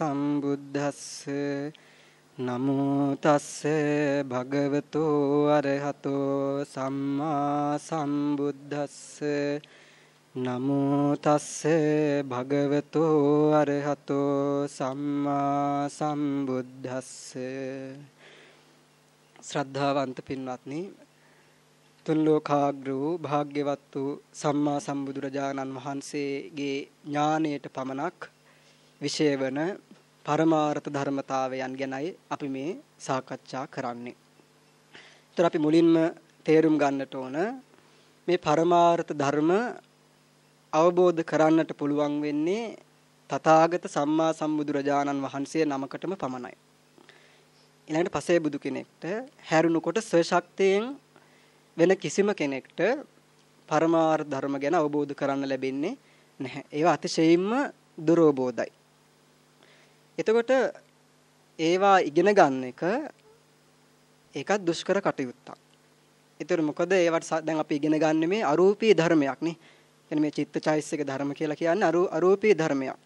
සම්බුද්දස්ස නමෝ තස්ස භගවතු අරහතෝ සම්මා සම්බුද්දස්ස නමෝ තස්ස භගවතු අරහතෝ සම්මා සම්බුද්දස්ස ශ්‍රද්ධාවන්ත පින්වත්නි තුන් ලෝකාග්‍ර වූ භාග්‍යවත් වූ සම්මා සම්බුදුරජාණන් වහන්සේගේ ඥානයට පමණක් විශේෂ වන පරමාර්ථ ධර්මතාවයන් ගැනයි අපි මේ සාකච්ඡා කරන්නේ. ඒතර අපි මුලින්ම තේරුම් ගන්නට ඕන මේ පරමාර්ථ ධර්ම අවබෝධ කරන්නට පුළුවන් වෙන්නේ තථාගත සම්මා සම්බුදුරජාණන් වහන්සේ නමකටම පමණයි. ඊළඟට පසේ බුදු කෙනෙක්ට හැරුණුකොට ස්වශක්තියෙන් වෙන කිසිම කෙනෙක්ට පරමාර්ථ ධර්ම ගැන අවබෝධ කරන්න ලැබෙන්නේ නැහැ. ඒවා අතිශයින්ම දුරෝබෝධයි. එතකොට ඒවා ඉගෙන ගන්න එක ඒකත් දුෂ්කර කටයුත්තක්. ඒතර මොකද ඒවට දැන් අපි ඉගෙන ගන්න මේ අරූපී ධර්මයක් නේ. එන්නේ මේ චිත්තචෛසික ධර්ම කියලා කියන්නේ අරූපී ධර්මයක්.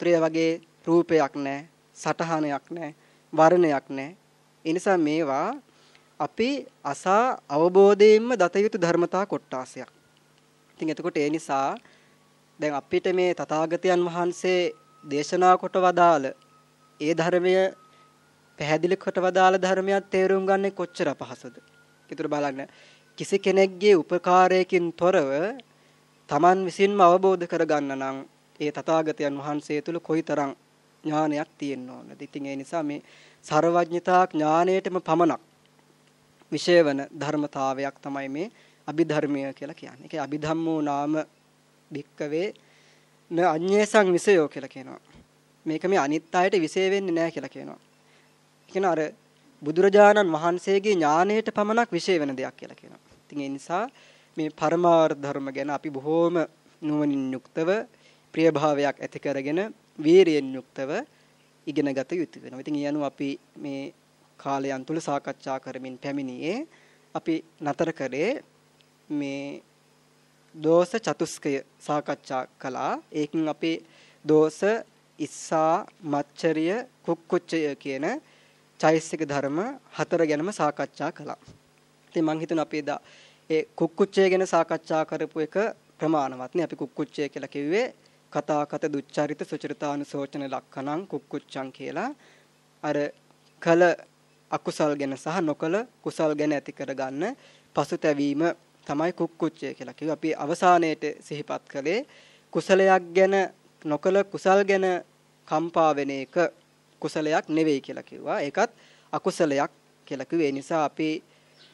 ත්‍රිය වගේ රූපයක් නැහැ, සටහනයක් නැහැ, වර්ණයක් නැහැ. ඒ නිසා මේවා අපි අසා අවබෝධයෙන්ම දත යුතු ධර්මතා කොටාසයක්. ඉතින් එතකොට ඒ නිසා දැන් අපිට මේ තථාගතයන් වහන්සේ දේශනා කොට වදාළ ඒ ධර්මය පැහැදිලි කොට වදාළ ධර්මයක් තේරුම් ගන්න කොච්චර අපහසුද? ඊටර බලන්න කිසි කෙනෙක්ගේ උපකාරයකින් තොරව Taman විසින්ම අවබෝධ කරගන්න නම් ඒ තථාගතයන් වහන්සේ තුල කොයිතරම් ඥානයක් තියෙන්න ඕනද? ඉතින් ඒ නිසා මේ ਸਰවඥතා ඥාණයටම පමණක් විශේෂ වන ධර්මතාවයක් තමයි මේ අභිධර්මය කියලා කියන්නේ. ඒකේ අභිධම්මෝ නාම භික්කවේ න අඤ්ඤේසං විසයෝ කියලා කියනවා. මේක මේ අනිත් අයට විශේෂ වෙන්නේ නැහැ කියලා කියනවා. කියන අර බුදුරජාණන් වහන්සේගේ ඥාණයට පමණක් විශේෂ වෙන දෙයක් කියලා කියනවා. ඉතින් ඒ නිසා මේ පරමාර්ථ ධර්ම ගැන අපි බොහෝම නුවණින් යුක්තව ප්‍රියභාවයක් ඇති කරගෙන වීරියෙන් යුක්තව ඉගෙන ගත යුතු වෙනවා. ඉතින් ඊයනු අපි මේ කාලයන් තුල සාකච්ඡා කරමින් පැමිණියේ අපි නතර කරේ මේ දෝෂ චතුස්කය සාකච්ඡා කළා. ඒකින් අපි දෝෂ ඉස්සා මච්චරිය කුක්කුච්චය කියන චෛසික ධර්ම හතර ගැනම සාකච්ඡා කළා. ඉතින් මම හිතන අපි එදා ඒ කුක්කුච්චය ගැන සාකච්ඡා කරපු එක ප්‍රමාණවත් නේ. අපි කුක්කුච්චය කියලා කිව්වේ කතා කත දුච්චරිත සුචරිතානුසෝචන ලක්ෂණං කුක්කුච්චං කියලා අර කල අකුසල් ගැන සහ නොකල කුසල් ගැන ඇති කරගන්න පසුතැවීම තමයි කුක්කුච්චය කියලා කිව්වා. අපි අවසානයේට සිහිපත් කළේ කුසලයක් ගැන නොකල කුසල් ගැන කම්පා වෙන එක කුසලයක් නෙවෙයි කියලා කිව්වා. ඒකත් අකුසලයක් කියලා කිව්වේ. ඒ නිසා අපි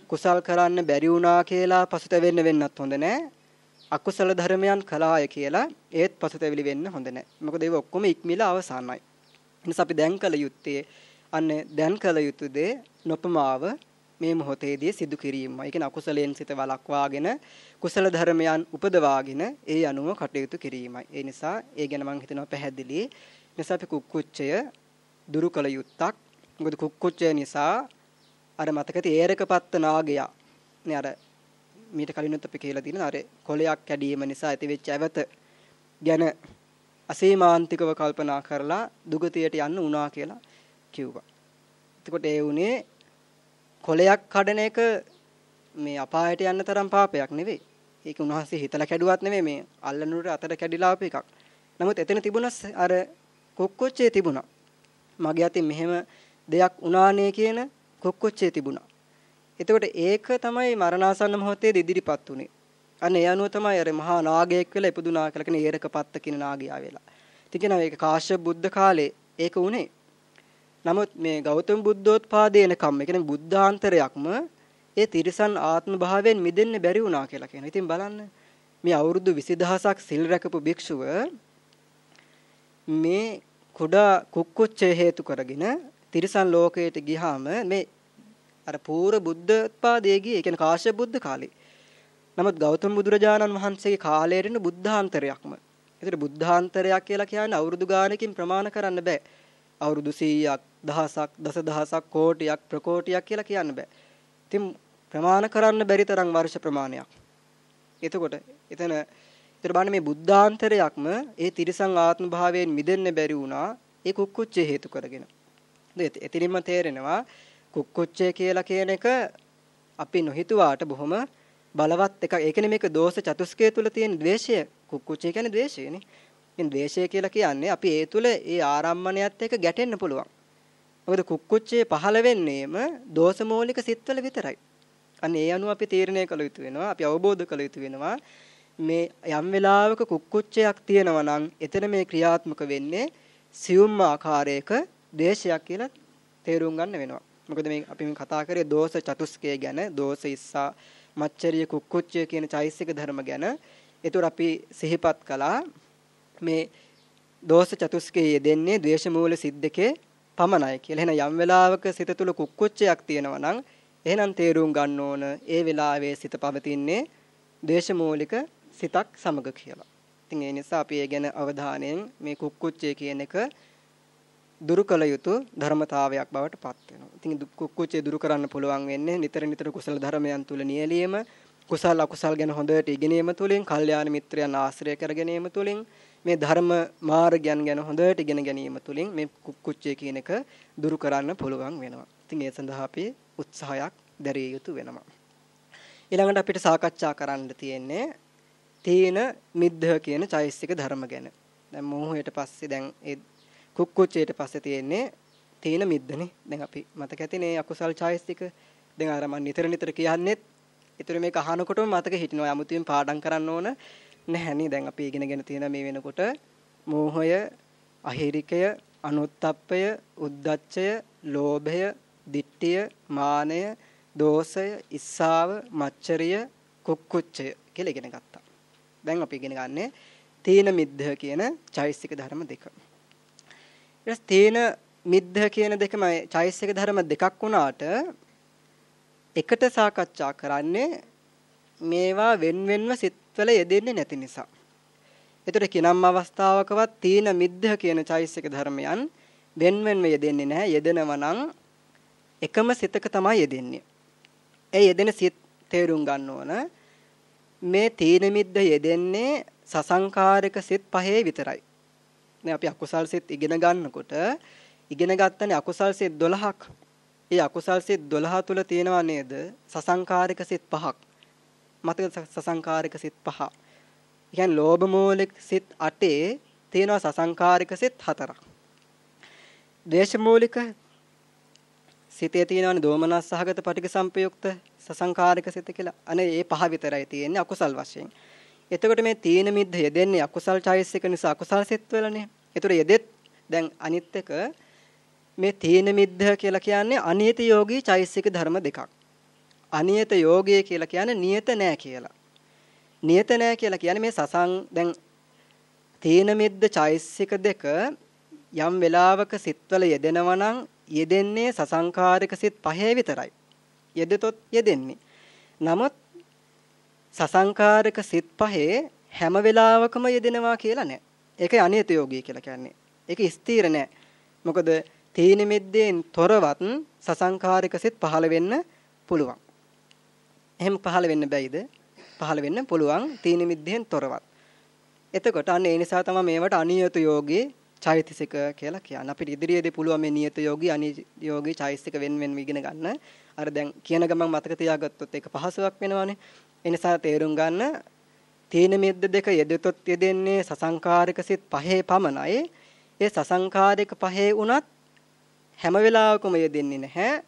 කුසල් කරන්න බැරි වුණා කියලා පසුතැවෙන්න වෙන්නත් හොඳ නැහැ. අකුසල ධර්මයන් කළාය කියලා ඒත් පසුතැවිලි වෙන්න හොඳ නැහැ. මොකද ඒව ඔක්කොම ඉක්මිලා අවසానයි. එනිසා අපි දැන් කළ යුත්තේ අන්න දැන් කළ යුතු දේ නොපමාව මේ මොහොතේදී සිදු කිරීමයි. ඒ කියන්නේ අකුසලයෙන් සිත වළක්වාගෙන කුසල ධර්මයන් උපදවාගෙන ඒ අනුව කටයුතු කිරීමයි. ඒ නිසා ඒ ගැන මම හිතනවා පැහැදිලි. නිසා අපි කුක්කුච්චය දුරු කළ යුත්තක්. මොකද කුක්කුච්චය නිසා අර මතකති ඒරකපත්ත නාගයා නේ අර මීට කලිනුත් අපි කියලා තියෙන අර කොලයක් කැඩීම නිසා ඇතිවෙච්ච ඇවත ගැන අසීමාන්තිකව කල්පනා කරලා දුගතියට යන්න උනා කියලා කිව්වා. එතකොට ඒ උනේ කොලයක් කඩන එක මේ අපායට යන්න තරම් පාපයක් නෙවෙයි. ඒක උන්වහන්සේ හිතලා කැඩුවත් නෙවෙයි මේ අල්ලනුරට අතට කැඩිලා ආපු එකක්. නමුත් එතන තිබුණ අර කොක්කොච්චේ තිබුණා. මගේ අතින් මෙහෙම දෙයක් උනානේ කියන කොක්කොච්චේ තිබුණා. එතකොට ඒක තමයි මරණාසන්න මොහොතේ ඉදිරිපත් උනේ. අන්න ඒ අනුව තමයි අර මහා නාගයෙක් වෙලා ඉපදුනා කියලා කියන ඒරකපත්ත කියන නාගයා වෙලා. ඉතින් කියනවා ඒක කාශ්‍යප බුද්ධ කාලේ ඒක උනේ. නමුත් මේ ගෞතම බුද්ධෝත්පාදේ එනකම් ඒ කියන්නේ බුද්ධාන්තරයක්ම ඒ තිරිසන් ආත්ම භාවයෙන් මිදෙන්න බැරි වුණා කියලා කියනවා. ඉතින් බලන්න මේ අවුරුදු 20000ක් සිල් රැකපු භික්ෂුව මේ කුඩා කුක්කුච්චය හේතු කරගෙන තිරිසන් ලෝකයට ගියාම මේ අර පූර්ව බුද්ධෝත්පාදයේ ගියේ ඒ කියන්නේ කාශ්‍යප බුද්ධ කාලේ. නමුත් ගෞතම බුදුරජාණන් වහන්සේගේ කාලයට බුද්ධාන්තරයක්ම. ඒතර බුද්ධාන්තරයක් කියලා කියන්නේ අවුරුදු ගානකින් ප්‍රමාණ කරන්න බෑ. අවුරුදු 100ක් දහසක් දසදහසක් කෝටියක් ප්‍රකෝටියක් කියලා කියන්න බෑ. ඉතින් ප්‍රමාණ කරන්න බැරි තරම් වර්ෂ ප්‍රමාණයක්. එතකොට එතන ඒතර බලන්න මේ බුද්ධාන්තරයක්ම ඒ තිරිසං ආත්ම භාවයෙන් මිදෙන්න බැරි වුණා ඒ කුක්කුච්චේ හේතු කරගෙන. එතනින්ම තේරෙනවා කුක්කුච්චේ කියලා කියන එක අපි නොහිතුවාට බොහොම බලවත් එකක්. ඒ කියන්නේ මේක දෝෂ චතුස්කය තුල තියෙන ද්වේෂය. කුක්කුච්චේ කියන්නේ ද්වේෂයනේ. ඉතින් ද්වේෂය කියලා කියන්නේ අපි ඒ තුල ඒ ආරම්මණයත් එක්ක ගැටෙන්න පුළුවන්. මොකද කුක්කුච්චේ පහළ වෙන්නේම දෝෂමූලික සිත්වල විතරයි. අන්න ඒ අනුව අපි තීරණය කළ යුතු වෙනවා. අපි අවබෝධ කළ යුතු වෙනවා. මේ යම් වෙලාවක කුක්කුච්චයක් තියෙනවා නම් එතන මේ ක්‍රියාත්මක වෙන්නේ සියුම් ආකාරයක දේශයක් කියලා තේරුම් ගන්න වෙනවා. මොකද මේ අපි මේ කතා කරේ දෝෂ චතුස්කය ගැන, දෝෂ ඉස්සා, මච්චරිය කුක්කුච්චය කියන චෛසික ධර්ම ගැන. ඒතර අපි සිහිපත් කළා මේ දෝෂ චතුස්කයේ යෙදෙන්නේ ද්වේෂ මූල සිද්දකේ පමණයි කියලා. එහෙනම් යම් වෙලාවක සිත තුළ කුක්කුච්චයක් තියෙනවා නම් එහෙනම් තේරුම් ගන්න ඕන ඒ වෙලාවේ සිත පවතින්නේ ද්වේෂ මූලික සිතක් සමග කියලා. ඉතින් ඒ නිසා අපි ඒ ගැන අවධානයෙන් මේ කුක්කුච්චය කියන එක දුරු කළ යුතු ධර්මතාවයක් බවට පත් වෙනවා. ඉතින් කුක්කුච්චේ දුරු කරන්න පුළුවන් වෙන්නේ නිතර නිතර කුසල ධර්මයන් තුල නියැලීම, කුසල අකුසල් ගැන හොඳට ඉගෙනීම තුලින්, කල්යාණ මිත්‍රයන් ආශ්‍රය කර ගැනීම තුලින්, මේ ධර්ම මාර්ගයන් ගැන හොඳට ඉගෙන ගැනීම තුලින් මේ කුක්කුච්චේ කියන එක දුරු කරන්න පුළුවන් වෙනවා. ඉතින් ඒ සඳහා අපි උත්සාහයක් දැරිය යුතු වෙනවා. ඊළඟට අපිට සාකච්ඡා කරන්න තියෙන්නේ තීන මිද්ධ කියන චෛසික ධර්ම ගැන. දැන් මෝහයට පස්සේ දැන් ඒ කුක්කුච්චේට පස්සේ තියෙන්නේ තීන මිද්දනේ. දැන් අපි මතක ඇතිනේ අකුසල් චෛසික. දැන් අර මම නිතර නිතර කියන්නේත් ඒතර මේක අහනකොටම මතක හිටිනවා. 아무තින් පාඩම් කරන්න ඕන නැහැනේ. දැන් අපි ඉගෙනගෙන තියෙන මේ වෙනකොට මෝහය, අහිරිකය, අනුත්ප්පය, උද්දච්චය, ලෝභය, දිට්ඨිය, මානය, දෝෂය, ඉස්සාව, මච්චරිය, කුක්කුච්චය කියලා ඉගෙන ගත්තා. දැන් අපි ඉගෙන ගන්නේ තීන මිද්ධ කියන චෛසික ධර්ම දෙක. ඊට තීන මිද්ධ කියන දෙකම චෛසික ධර්ම දෙකක් වුණාට එකට සාකච්ඡා කරන්නේ මේවා වෙන වෙනම සිත්වල යෙදෙන්නේ නැති නිසා. ඒතර කිනම් අවස්ථාවකවත් තීන මිද්ධ කියන චෛසික ධර්මයන් වෙන වෙනම යෙදෙන්නේ නැහැ. යෙදෙනවා නම් එකම සිතක තමයි යෙදෙන්නේ. ඒ යෙදෙන සිත් තේරුම් ගන්න ඕන. මේ තීන මිද්ද යෙදෙන්නේ සසංකාරික සිත් පහේ විතරයි. දැන් අපි අකුසල් සිත් ඉගෙන ගන්නකොට ඉගෙන ගත්තනේ අකුසල් සිත් 12ක්. ඒ අකුසල් සිත් 12 තුල තියෙනවා නේද? සසංකාරික සිත් පහක්. මතක සසංකාරික සිත් පහ. කියන්නේ ලෝභ මූලික සිත් 8 තියෙනවා සසංකාරික සිත් 4ක්. ද්වේෂ මූලික සිතේ තියෙනවනේ දෝමනස් සහගත පටික සම්පයුක්ත සසංකාරික සිත කියලා. අනේ ඒ පහ විතරයි තියෙන්නේ අකුසල් වශයෙන්. එතකොට මේ තීන මිද්ද යෙදෙන්නේ අකුසල් චෛසික නිසා අකුසල් සිත් වලනේ. ඒතර යෙදෙත් දැන් අනිත් එක මේ තීන මිද්ද කියලා කියන්නේ අනියත යෝගී චෛසික ධර්ම දෙකක්. අනියත යෝගී කියලා කියන්නේ නියත නෑ කියලා. නියත නෑ කියලා කියන්නේ මේ සසං දැන් තීන මිද්ද චෛසික දෙක යම් වෙලාවක සිත්වල යෙදෙනවා නම් යෙදෙන්නේ සසංකාරික සිත් පහේ විතරයි. යෙදෙතොත් යෙදෙන්නේ. නමුත් සසංකාරක සිත් පහේ හැම වෙලාවකම යෙදෙනවා කියලා නෑ. ඒකයි අනියත යෝගී කියලා කියන්නේ. ඒක ස්ථීර නෑ. මොකද තීන මිද්දෙන් තොරවත් සසංකාරික සිත් පහළ වෙන්න පුළුවන්. එහෙම පහළ වෙන්න බැයිද? පහළ වෙන්න පුළුවන් තීන මිද්දෙන් තොරවත්. එතකොට අන්න ඒ නිසා තමයි මේවට අනියත යෝගී චෛතසික කියලා කියන්නේ. අපිට ඉදිරියේදී පුළුවන් මේ නියත යෝගී අනියෝගී චෛතසික වෙන වෙනම ඉගෙන ගන්න. අර දැන් කියන ගමන් මතක තියාගත්තොත් ඒක පහසුවක් වෙනවනේ. ඒ නිසා තේරුම් ගන්න තීන මෙද්ද දෙක යෙදෙතොත් යෙදෙන්නේ සසංකාරික සිත් පහේ පමණයි. ඒ සසංකාරික පහේ උනත් හැම වෙලාවකම යෙදෙන්නේ නැහැ.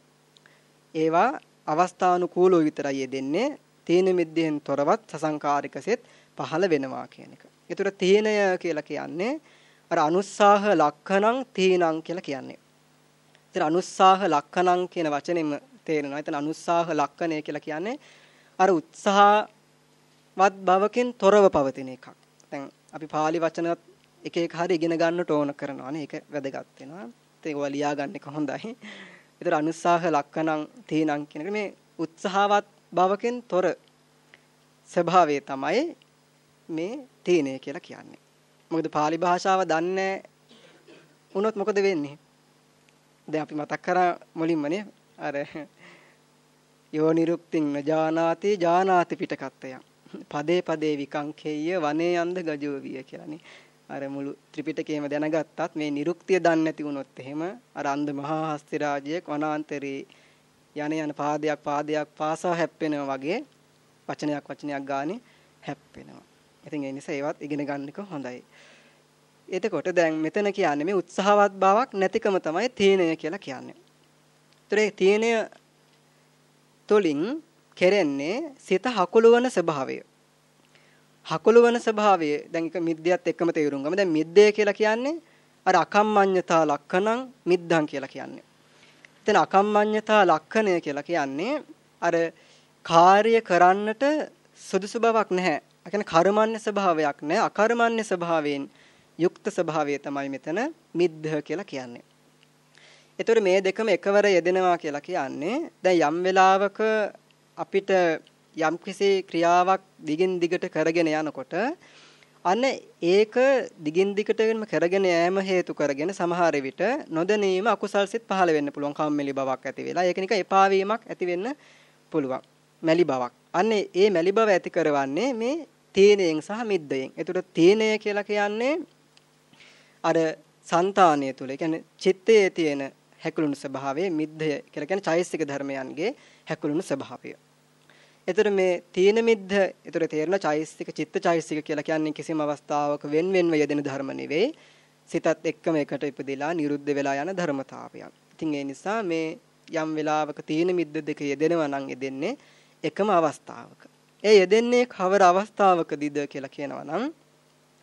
ඒවා අවස්ථානුකූලව විතරයි යෙදෙන්නේ. තීන මෙද්දෙන් තොරවත් සසංකාරික සිත් පහළ වෙනවා කියන එක. ඒතර තීනය කියලා කියන්නේ අර අනුස්සාහ ලක්ඛණං තීනං කියලා කියන්නේ. ඒතර අනුස්සාහ ලක්ඛණං කියන වචනේම තේරෙනවා. එතන අනුස්සාහ ලක්ඛණය කියලා කියන්නේ අර උත්සාහවත් බවකින් තොරව පවතින එකක්. දැන් අපි pāli වචනත් එක එක හරි ඉගෙන ගන්නට ඕන කරනවානේ. ඒක වැදගත් වෙනවා. ඒක ලියා ගන්න එක හොඳයි. ඒතර අනුස්සාහ ලක්කණං තීනං කියන මේ උත්සාහවත් බවකින් තොර ස්වභාවය තමයි මේ තීනය කියලා කියන්නේ. මොකද pāli භාෂාව දන්නේ වුණොත් මොකද වෙන්නේ? දැන් අපි මතක් කරා මුලින්මනේ අර යෝ නිරුක්තින් නජානාති ජානාති පිටකත්තය. පදේ පදේ විකංකේය වනේ යන්ද ගජෝවිය කියලානේ. අර මුළු ත්‍රිපිටකයේම දැනගත්තත් මේ නිරුක්තිය දන්නේ නැති වුණොත් එහෙම අර අන්ධ මහා හස්ති රාජයෙක් වනාන්තරේ යන යන පාදයක් පාදයක් පාසා හැප්පෙනවා වගේ වචනයක් වචනයක් ගානේ හැප්පෙනවා. ඉතින් ඒ නිසා ඒවත් ඉගෙන ගන්න එක හොඳයි. එතකොට දැන් මෙතන කියන්නේ මේ උත්සාහවත් බවක් නැතිකම තමයි තීනය කියලා කියන්නේ. ඒතර ඒ තීනය තුලින් කෙරෙන්නේ සිත හකුලවන ස්වභාවය. හකුලවන ස්වභාවය දැන් එක මිද්දයත් එක්කම තේරුම් ගමු. දැන් මිද්දේ කියලා කියන්නේ අර අකම්මඤ්ඤතා ලක්ෂණං මිද්දං කියලා කියන්නේ. එතන අකම්මඤ්ඤතා ලක්ෂණය කියලා කියන්නේ අර කාර්ය කරන්නට සුදුසු බවක් නැහැ. ඒ කියන්නේ කර්මන්නේ ස්වභාවයක් නැහැ. අකර්මන්නේ ස්වභාවයෙන් යුක්ත ස්වභාවය තමයි මෙතන මිද්ද කියලා කියන්නේ. ඒතර මේ දෙකම එකවර යෙදෙනවා කියලා කියන්නේ දැන් යම් වෙලාවක අපිට යම්කිසි ක්‍රියාවක් දිගින් දිගට කරගෙන යනකොට අන්න ඒක දිගින් දිගටම කරගෙන යෑම හේතු කරගෙන සමහර විට නොදැනීම අකුසල් සිත් පහළ වෙන්න පුළුවන්. කම්මැලි බවක් ඇති වෙලා. ඒක නිකන් එපා වීමක් ඇති වෙන්න පුළුවන්. මැලි බවක්. අන්න ඒ මැලි බව ඇති කරවන්නේ මේ තීනයෙන් සහ මිද්දයෙන්. ඒතර තීනය කියලා කියන්නේ අර సంతානය තුල. ඒ කියන්නේ චිත්තයේ තියෙන හැකුළුණු ස්වභාවය මිද්දය කියලා කියන්නේ චෛසික ධර්මයන්ගේ හැකුළුණු ස්වභාවය. එතකොට මේ තීන මිද්ද එතකොට තේරෙන චෛසික චිත්ත චෛසික කියලා කියන්නේ කිසිම අවස්ථාවක වෙන් වෙන්ව යෙදෙන ධර්ම නෙවෙයි. සිතත් එක්කම එකට ඉපදිලා නිරුද්ධ වෙලා යන ධර්මතාවයන්. ඉතින් ඒ නිසා මේ යම් වෙලාවක තීන මිද්ද දෙක යෙදෙනවා නම් යෙදෙන්නේ එකම අවස්ථාවක. ඒ යෙදෙන්නේ කවර අවස්ථාවකදීද කියලා කියනවා නම්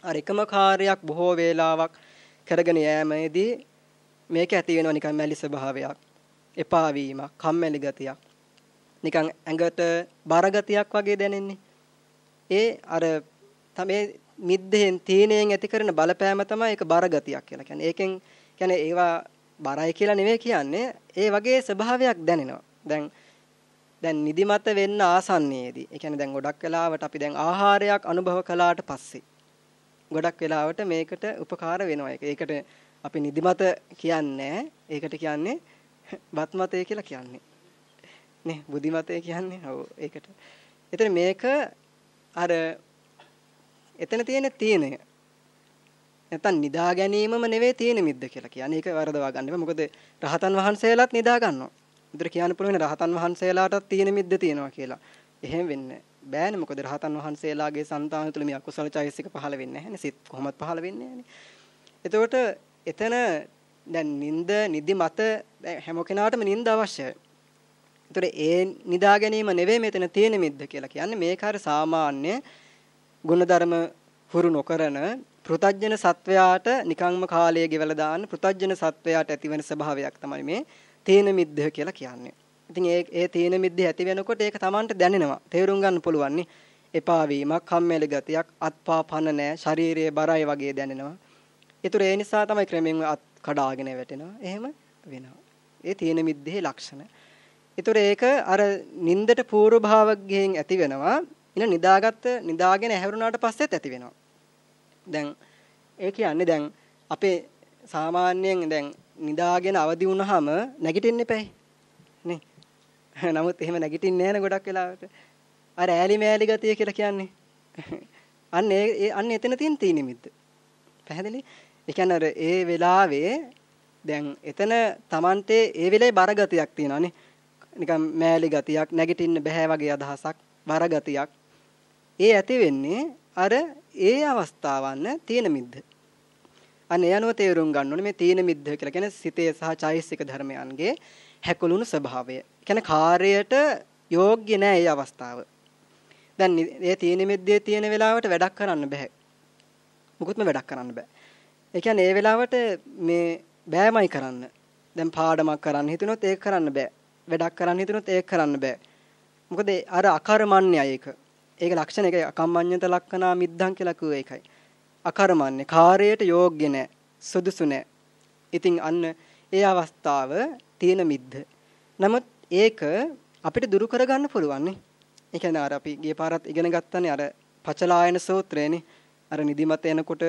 අර එකම කාර්යයක් බොහෝ වේලාවක් කරගෙන යෑමේදී මේක ඇති වෙනවා නිකන් මැලි ස්වභාවයක්, එපා වීමක්, කම්මැලි ගතියක්. නිකන් ඇඟට බරගතියක් වගේ දැනෙන්නේ. ඒ අර තමයි මිද්දෙන් තීනයෙන් ඇති කරන බලපෑම තමයි ඒක බරගතියක් කියලා කියන්නේ. ඒකෙන් කියන්නේ ඒවා බරයි කියලා නෙවෙයි කියන්නේ. ඒ වගේ ස්වභාවයක් දැනෙනවා. දැන් දැන් නිදිමත වෙන්න ආසන්නයේදී. ඒ කියන්නේ දැන් ගොඩක් වෙලාවට අපි දැන් ආහාරයක් අනුභව කළාට පස්සේ ගොඩක් වෙලාවට මේකට උපකාර වෙනවා. ඒකට අපි නිදිමත කියන්නේ ඒකට කියන්නේ බත්මතය කියලා කියන්නේ. නේ බුද්ධිමතය කියන්නේ. ඔව් ඒකට. එතන මේක අර එතන තියෙන තියෙනය නැත්නම් නිදා ගැනීමම නෙවෙයි තියෙන මිද්ද කියලා කියන්නේ. ඒක වරදවා ගන්න එපා. මොකද රහතන් වහන්සේලාත් නිදා ගන්නවා. උදේ කියන්න පුළුවන් රහතන් වහන්සේලාටත් තියෙන මිද්ද තියෙනවා කියලා. එහෙම වෙන්නේ බෑනේ. මොකද රහතන් වහන්සේලාගේ సంతාන තුළ මේ අකුසල චෛසික පහළ වෙන්නේ නැහැ නේ. සිත් කොහොමවත් පහළ වෙන්නේ නැහැ එතකොට එතන දැන් නිින්ද නිදි මත හැම කෙනාටම නිින්ද අවශ්‍යයි. ඒතර ඒ නිදා ගැනීම නෙවෙයි මෙතන තියෙන මිද්ද කියලා කියන්නේ මේක හර සාමාන්‍ය ගුණධර්ම හුරු නොකරන පෘතජ්ජන සත්වයාට නිකංම කාලය ගෙවලා දාන්න පෘතජ්ජන සත්වයාට ඇතිවෙන ස්වභාවයක් තමයි මේ තේන මිද්ද කියලා කියන්නේ. ඉතින් ඒ ඒ තේන මිද්ද ඇති වෙනකොට ඒක Tamanට දැනෙනවා. තේරුම් ගන්න පුළුවන් නේ. එපා වීමක්, කම්මැලි ගතියක්, අත්පා පන නැහැ, ශරීරයේ බරයි වගේ දැනෙනවා. ඒතර ඒ නිසා තමයි ක්‍රමෙන් අත් කඩාගෙන වැටෙනවා. එහෙම වෙනවා. ඒ තේන මිද්දේ ලක්ෂණ. ඒතර ඒක අර නින්දට පූර්ව භාවයෙන් ඇති වෙනවා. ඉන නිදාගත්ත නිදාගෙන ඇහැරුණාට පස්සෙත් ඇති වෙනවා. දැන් ඒ කියන්නේ දැන් අපේ සාමාන්‍යයෙන් දැන් නිදාගෙන අවදි වුණාම නැගිටින්න එපැයි. නේ. නමුත් එහෙම නැගිටින්නේ නැහැ ගොඩක් වෙලාවට. අර ඈලි මෑලි ගතිය කියලා කියන්නේ. අන්න ඒ අන්න එතන තියෙන තී නිමිත්ත. පැහැදිලි? ඒ කියන්නේ අර ඒ වෙලාවේ දැන් එතන Tamante ඒ වෙලේ බර ගතියක් තියෙනවානේ. නිකන් මෑලි ගතියක් නැගිටින්න බෑ වගේ අදහසක් වර ගතියක් ඒ ඇති වෙන්නේ අර ඒ අවස්ථාවන්න තීන මිද්ද අන්න ඒ අනුව තේරුම් ගන්න ඕනේ මේ තීන මිද්ද කියලා කියන්නේ සිතේ සහ චෛසික ධර්මයන්ගේ හැකුළුණු ස්වභාවය. කියන්නේ කාර්යයට යෝග්‍ය නෑ මේ අවස්ථාව. දැන් මේ තීන මිද්දේ තියෙන වෙලාවට වැඩක් කරන්න බෑ. මුකුත්ම වැඩක් කරන්න බෑ. ඒ කියන්නේ ඒ වෙලාවට මේ බෑමයි කරන්න. දැන් පාඩමක් කරන්න හිතුනොත් ඒක කරන්න බෑ. වැඩක් කරන්න හිතුනොත් ඒක කරන්න බෑ. මොකද අර අකර්මන්නේ ඒක. ඒක ලක්ෂණ එකයි අකම්මඤ්ඤත ලක්ෂණා මිද්දං කියලා කිව්ව එකයි. අකර්මන්නේ කාර්යයට යෝග්‍ය නැහැ. සුදුසු නැහැ. ඉතින් අන්න ඒ අවස්ථාව තියෙන මිද්ද. නමුත් ඒක අපිට දුරු කරගන්න පුළුවන් නේ. ඒ කියන්නේ අර අපි ගිය පාරත් ඉගෙන ගත්තානේ අර පචලායන සූත්‍රයනේ. අර නිදිමත එනකොට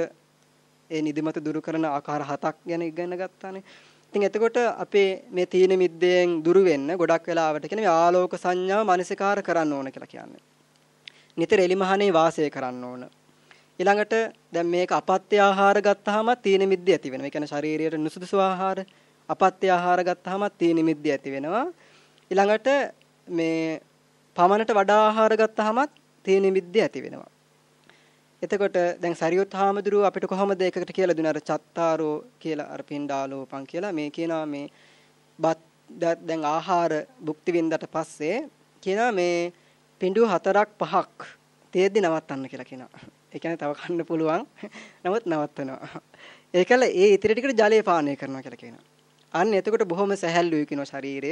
ඒ නිදිමත දුරු කරන ආකාර හතක් ගැන ඉගෙන ගත්තානේ. ඉතින් එතකොට අපේ මේ තීන මිද්දෙන් දුරු වෙන්න ගොඩක් වෙලාවට කියන මේ ආලෝක සංඥාව මනසිකාර කරන්න ඕන කියලා කියන්නේ. නිතර එලිමහනේ වාසය කරන්න ඕන. ඊළඟට දැන් මේක අපත්‍ය ආහාර ගත්තාම තීන මිද්ද ඇති වෙනවා. ඒ කියන්නේ ශරීරයට නුසුදුසු ආහාර අපත්‍ය ආහාර ගත්තාම තීන මිද්ද ඇති වෙනවා. ඊළඟට මේ පමණට වඩා ආහාර ගත්තාම තීන මිද්ද ඇති වෙනවා. එතකොට දැන් සරියොත් හාමුදුරුව අපිට කොහොමද එකකට කියලා දුන්නේ අර චත්තාරෝ කියලා අර පින්ඩාලෝපං කියලා මේ කියනවා මේ බත් දැන් ආහාර භුක්ති විඳට පස්සේ කියනවා මේ පිඬු හතරක් පහක් තේද්දි නවත්තන්න කියලා කියනවා. ඒ කියන්නේ තව කන්න පුළුවන්. නමුත් නවත්තනවා. ඒකල ඒ ඉතිරි ටිකට ජලය පානය කරනවා කියලා කියනවා. අන්න එතකොට බොහොම සැහැල්ලුයි කියනවා ශරීරය.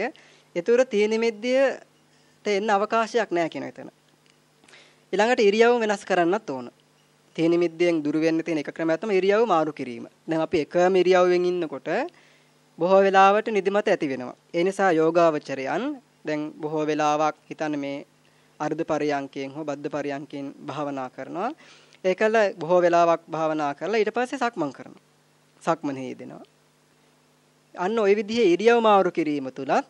ඒතර තීන මෙද්දියට එන්න අවකාශයක් නැහැ කියන එතන. ඊළඟට ඉරියව් වෙනස් කරන්නත් ඕන. තීන මිද්දෙන් දුර වෙන්න තියෙන එක ක්‍රමයක් තමයි ඉරියව් මාරු කිරීම. දැන් අපි එකම ඉරියව්වෙන් ඉන්නකොට බොහෝ වෙලාවට නිදිමත ඇති වෙනවා. ඒ නිසා යෝගාවචරයන් දැන් බොහෝ වෙලාවක් හිතන්න මේ අර්ධ පරියන්කයෙන් හෝ බද්ධ පරියන්කයෙන් භාවනා කරනවා. ඒකල බොහෝ වෙලාවක් භාවනා කරලා ඊට පස්සේ සක්මන් කරනවා. සක්මනේ යෙදෙනවා. අන්න ওই විදිහේ ඉරියව් මාරු කිරීම තුලත්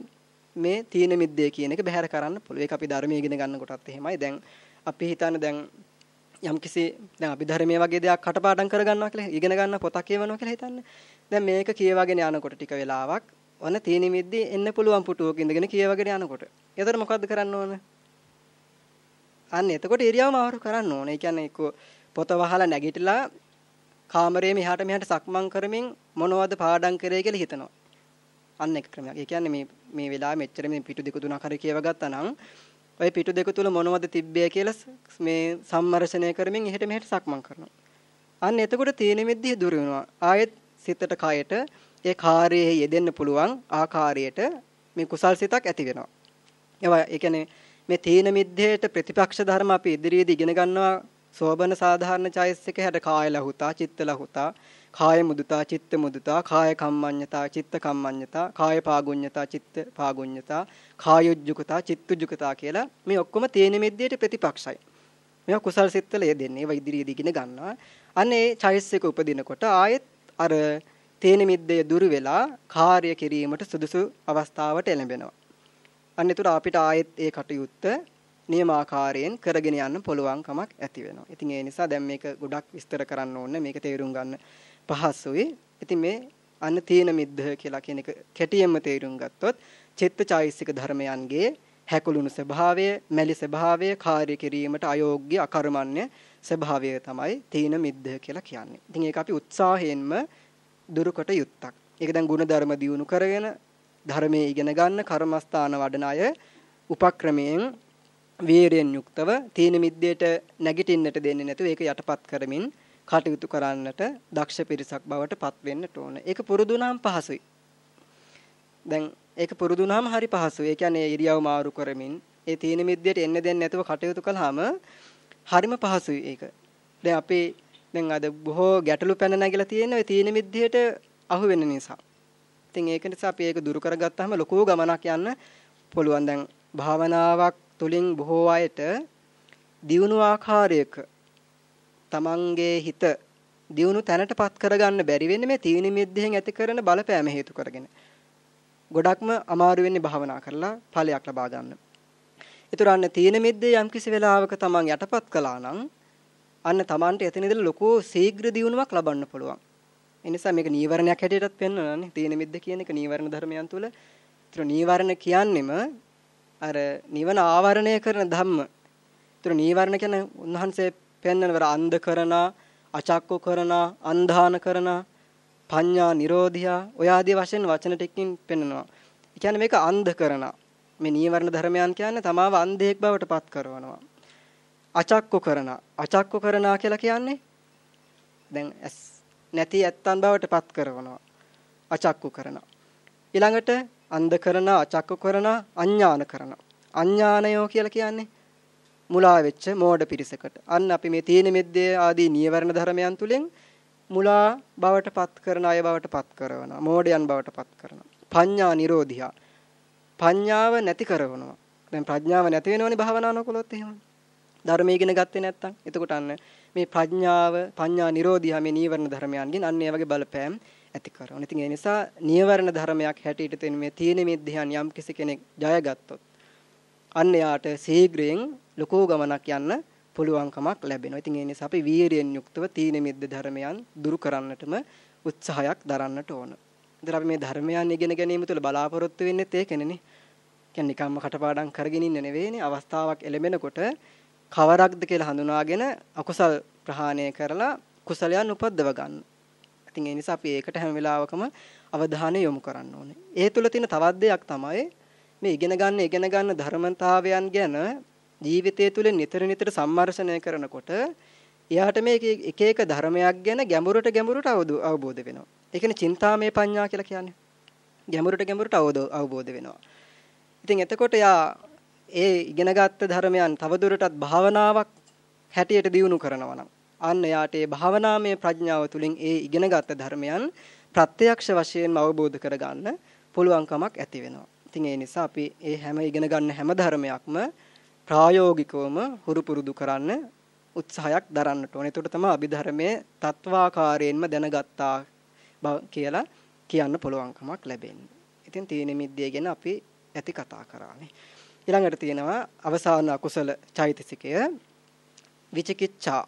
මේ තීන මිද්දේ කියන එක බැහැර කරන්න පුළුවන්. ඒක අපි ධර්මයේ ඉගෙන ගන්න කොටත් එහෙමයි. දැන් අපි හිතන්නේ දැන් යම්කිසි දැන් අභිධර්මයේ වගේ දෙයක් කටපාඩම් කරගන්නවා කියලා ඉගෙන ගන්න පොතක් කියවනවා කියලා හිතන්නේ. දැන් මේක කියවගෙන යනකොට ටික වෙලාවක් ඔන්න තීන මිද්දේ එන්න පුළුවන් පුටුවක ඉඳගෙන කියවගෙන යනකොට. එතකොට මොකද්ද කරන්න ඕන? අන්න එතකොට ඉරියව් මාරු කරන්න ඕනේ. ඒ කියන්නේ එක්ක පොත වහලා නැගිටලා කාමරයේ මෙහාට මෙහාට සක්මන් කරමින් මොනවද පාඩම් කරේ කියලා හිතනවා. අන්න එක ක්‍රමයක්. ඒ කියන්නේ මේ මේ වෙලාවේ මෙච්චර මේ පිටු දෙක තුනක් හරි කියව ගත්තා නම් ওই පිටු දෙක තුල මොනවද තිබ්බේ කියලා මේ සම්මර්ෂණය කරමින් එහෙට මෙහෙට සක්මන් කරනවා. අන්න එතකොට තීන මිද්දේ දුර වෙනවා. ආයෙත් සිතට කයට ඒ කාර්යයේ යෙදෙන්න පුළුවන් ආකාරයට මේ කුසල් සිතක් ඇති වෙනවා. ඒවා ඒ කියන්නේ මේ තීන මිද්දේට ප්‍රතිපක්ෂ ධර්ම අපි ඉදිරියේදී ඉගෙන ගන්නවා සෝබන සාධාරණ චෛතසික හැට කාය ලහුතා චිත්ත ලහුතා කාය මුදුතා චිත්ත මුදුතා කාය කම්මඤ්ඤතා චිත්ත කම්මඤ්ඤතා කාය පාගුඤ්ඤතා චිත්ත පාගුඤ්ඤතා කායුජ්ජුකතා චිත්තුජ්ජුකතා කියලා මේ ඔක්කොම තේන මෙද්දේට ප්‍රතිපක්ෂයි මේවා කුසල් සිත්වල යෙදෙන්නේ ඒවා ඉදිරියේදී ඉගෙන ගන්නවා අන්නේ චෛතසික උපදිනකොට ආයෙත් අර තේන මිද්දය දුරු වෙලා කාර්ය කිරීමට සුදුසු අවස්ථාවට එළඹෙනවා අන්න ඒතර අපිට ආයෙත් ඒ කටයුත්ත නියමාකාරයෙන් කරගෙන යන්න පුළුවන් කමක් ඇති වෙනවා. ඉතින් ඒ නිසා දැන් මේක ගොඩක් විස්තර කරන්න ඕනේ. මේක තේරුම් ගන්න පහසුයි. ඉතින් මේ අන්න තීන මිද්දහ කියලා කියන එක කැටියෙන්ම තේරුම් ගත්තොත් චිත්තචෛසික ධර්මයන්ගේ හැකුළුණු ස්වභාවය, මැලි ස්වභාවය, කාර්ය කිරීමට අයෝග්‍ය අකර්මණ්‍ය ස්වභාවය තමයි තීන මිද්දහ කියලා කියන්නේ. ඉතින් ඒක අපි උත්සාහයෙන්ම දුරුකොට යුත්තක්. ඒක දැන් ගුණ ධර්ම දියුණු කරගෙන ධර්මයේ ඉගෙන ගන්න කර්මස්ථාන වඩන අය උපක්‍රමයෙන් වීරයෙන් යුක්තව තීන මිද්දේට නැගිටින්නට දෙන්නේ නැතුව ඒක යටපත් කරමින් කටයුතු කරන්නට දක්ෂ පිරිසක් බවට පත් වෙන්නට ඕන. ඒක පුරුදුනාම පහසුයි. දැන් ඒක පුරුදුනාම හරි පහසුයි. ඒ කියන්නේ ඉරියව් මාරු කරමින් ඒ තීන මිද්දේට එන්න දෙන්නේ නැතුව කටයුතු කළාම හරිම පහසුයි ඒක. දැන් අපි දැන් අද බොහෝ ගැටලු පැන නැගලා තියෙන ওই තීන මිද්දේට අහු වෙන නිසා. ඉතින් ඒක නිසා අපි ඒක දුරු කරගත්තාම ලොකු ගමනක් යන්න පුළුවන්. දැන් භාවනාවක් තුලින් බොහෝ අයට දියුණු ආකාරයක තමන්ගේ හිත දියුණු තැනටපත් කරගන්න බැරි වෙන්නේ මේ තීන මිද්දෙන් ඇති කරන බලපෑම හේතු කරගෙන. ගොඩක්ම අමාරු වෙන්නේ භාවනා කරලා ඵලයක් ලබා ගන්න. ඒතර අන්න තීන මිද්දේ යම්කිසි වෙලාවක තමන් යටපත් කළා නම් අන්න තමන්ට එතන ඉඳලා ලොකු ශීඝ්‍ර දියුණුවක් ලබන්න පුළුවන්. ඒ නිසා මේක නීවරණයක් හැටියටත් පෙන්වනවානේ. තීන මිද්ද කියන එක නීවරණ ධර්මයන් තුල. ඒතර නීවරණ කියන්නෙම අර නිවන ආවරණය කරන ධම්ම. ඒතර නීවරණ කියන්නේ උන්වහන්සේ පෙන්වනවර අන්ධ කරන, අචක්කු කරන, අන්ධාන කරන, පඤ්ඤා නිරෝධියා ඔය ආදී වශයෙන් වචන ටිකකින් පෙන්වනවා. ඒ කියන්නේ මේක අන්ධ කරන. මේ නීවරණ ධර්මයන් කියන්නේ තමාව අන්ධයෙක් බවට පත් කරනවා. අචක්කු කරන. අචක්කු කරනා කියලා කියන්නේ දැන් නැති ඇත්තන් බවට පත් කරනවා. අචක්කු කරන. ඊළඟට අන්ධ කරන, අචක්ක කරන, අඥාන කරන. අඥානයෝ කියලා කියන්නේ මුලා වෙච්ච මෝඩ පිරිසකට. අන්න අපි මේ තීන මෙද්දේ ආදී නීවරණ ධර්මයන් තුලින් මුලා බවට පත් කරන අය බවට පත් කරනවා. මෝඩයන් බවට පත් කරනවා. පඤ්ඤා නිරෝධියා. පඤ්ඤාව නැති කරනවා. දැන් ප්‍රඥාව නැති වෙනවනේ භාවනා නොකළොත් එහෙම. ධර්මයේ ඉගෙන ගත්තේ නැත්නම්. එතකොට අන්න මේ ප්‍රඥාව, පඤ්ඤා නිරෝධියා මේ නීවරණ ධර්මයන්ගෙන් අන්න ඒ වගේ බලපෑම් ඇති කරනවා. ඉතින් ඒ නිසා නීවරණ ධර්මයක් හැටියට තියෙන මේ තීන මිද්දයන් යම් කිසි කෙනෙක් ජයගත්තොත් අන්න යාට ශීඝ්‍රයෙන් ලකෝ ගමනක් යන්න පුළුවන්කමක් ලැබෙනවා. ඉතින් ඒ නිසා අපි වීරියෙන් යුක්තව තීන මිද්ද ධර්මයන් දුරු කරන්නටම උත්සාහයක් දරන්නට ඕන. ඉතින් අපි මේ ධර්මයන් ඉගෙන ගැනීම තුළ බලාපොරොත්තු වෙන්නේ ඒකනේ. කියන්නේ නිකම්ම කටපාඩම් කරගෙන ඉන්න නෙවෙයිනේ අවස්ථාවක් එළඹෙනකොට කවරක්ද කියලා හඳුනාගෙන අකුසල් ප්‍රහාණය කරලා කුසලයන් උපද්දව ගන්න. ඉතින් ඒ නිසා අපි ඒකට හැම වෙලාවකම අවධානය යොමු කරන්න ඕනේ. ඒ තුල තියෙන තවත් දෙයක් තමයි මේ ඉගෙන ගන්න ඉගෙන ගන්න ධර්මතාවයන් ගැන ජීවිතය තුළ නිතර නිතර සම්මර්ෂණය කරනකොට එයාට මේ එක එක ධර්මයක් ගැන ගැඹුරට ගැඹුරට අවබෝධ වෙනවා. ඒ කියන්නේ චින්තාමය පඤ්ඤා කියලා කියන්නේ. ගැඹුරට ගැඹුරට අවබෝධ වෙනවා. ඉතින් එතකොට යා ඒ ඉගෙනගත්ත ධර්මයන් තවදුරටත් භාවනාවක් හැටියට දියුණු කරනවා නම් අන්න යාට ඒ භාවනාමය ප්‍රඥාව තුළින් ඒ ඉගෙනගත්ත ධර්මයන් ප්‍රත්‍යක්ෂ වශයෙන්ම අවබෝධ කරගන්න පුළුවන්කමක් ඇති වෙනවා. ඉතින් ඒ නිසා අපි ඒ හැම ඉගෙන ගන්න හැම ධර්මයක්ම ප්‍රායෝගිකවම හුරු පුරුදු කරන්න උත්සාහයක් දරන්නට ඕනේ. එතකොට තමයි අභිධර්මයේ තත්වාකාරයෙන්ම දැනගත්තා කියලා කියන්න පුළුවන්කමක් ලැබෙන්නේ. ඉතින් තීන මිද්දේ ගැන අපි ඇති කතා කරානේ. ඊළඟට තියෙනවා අවසාන අකුසල චෛතසිකය විචිකිච්ඡා.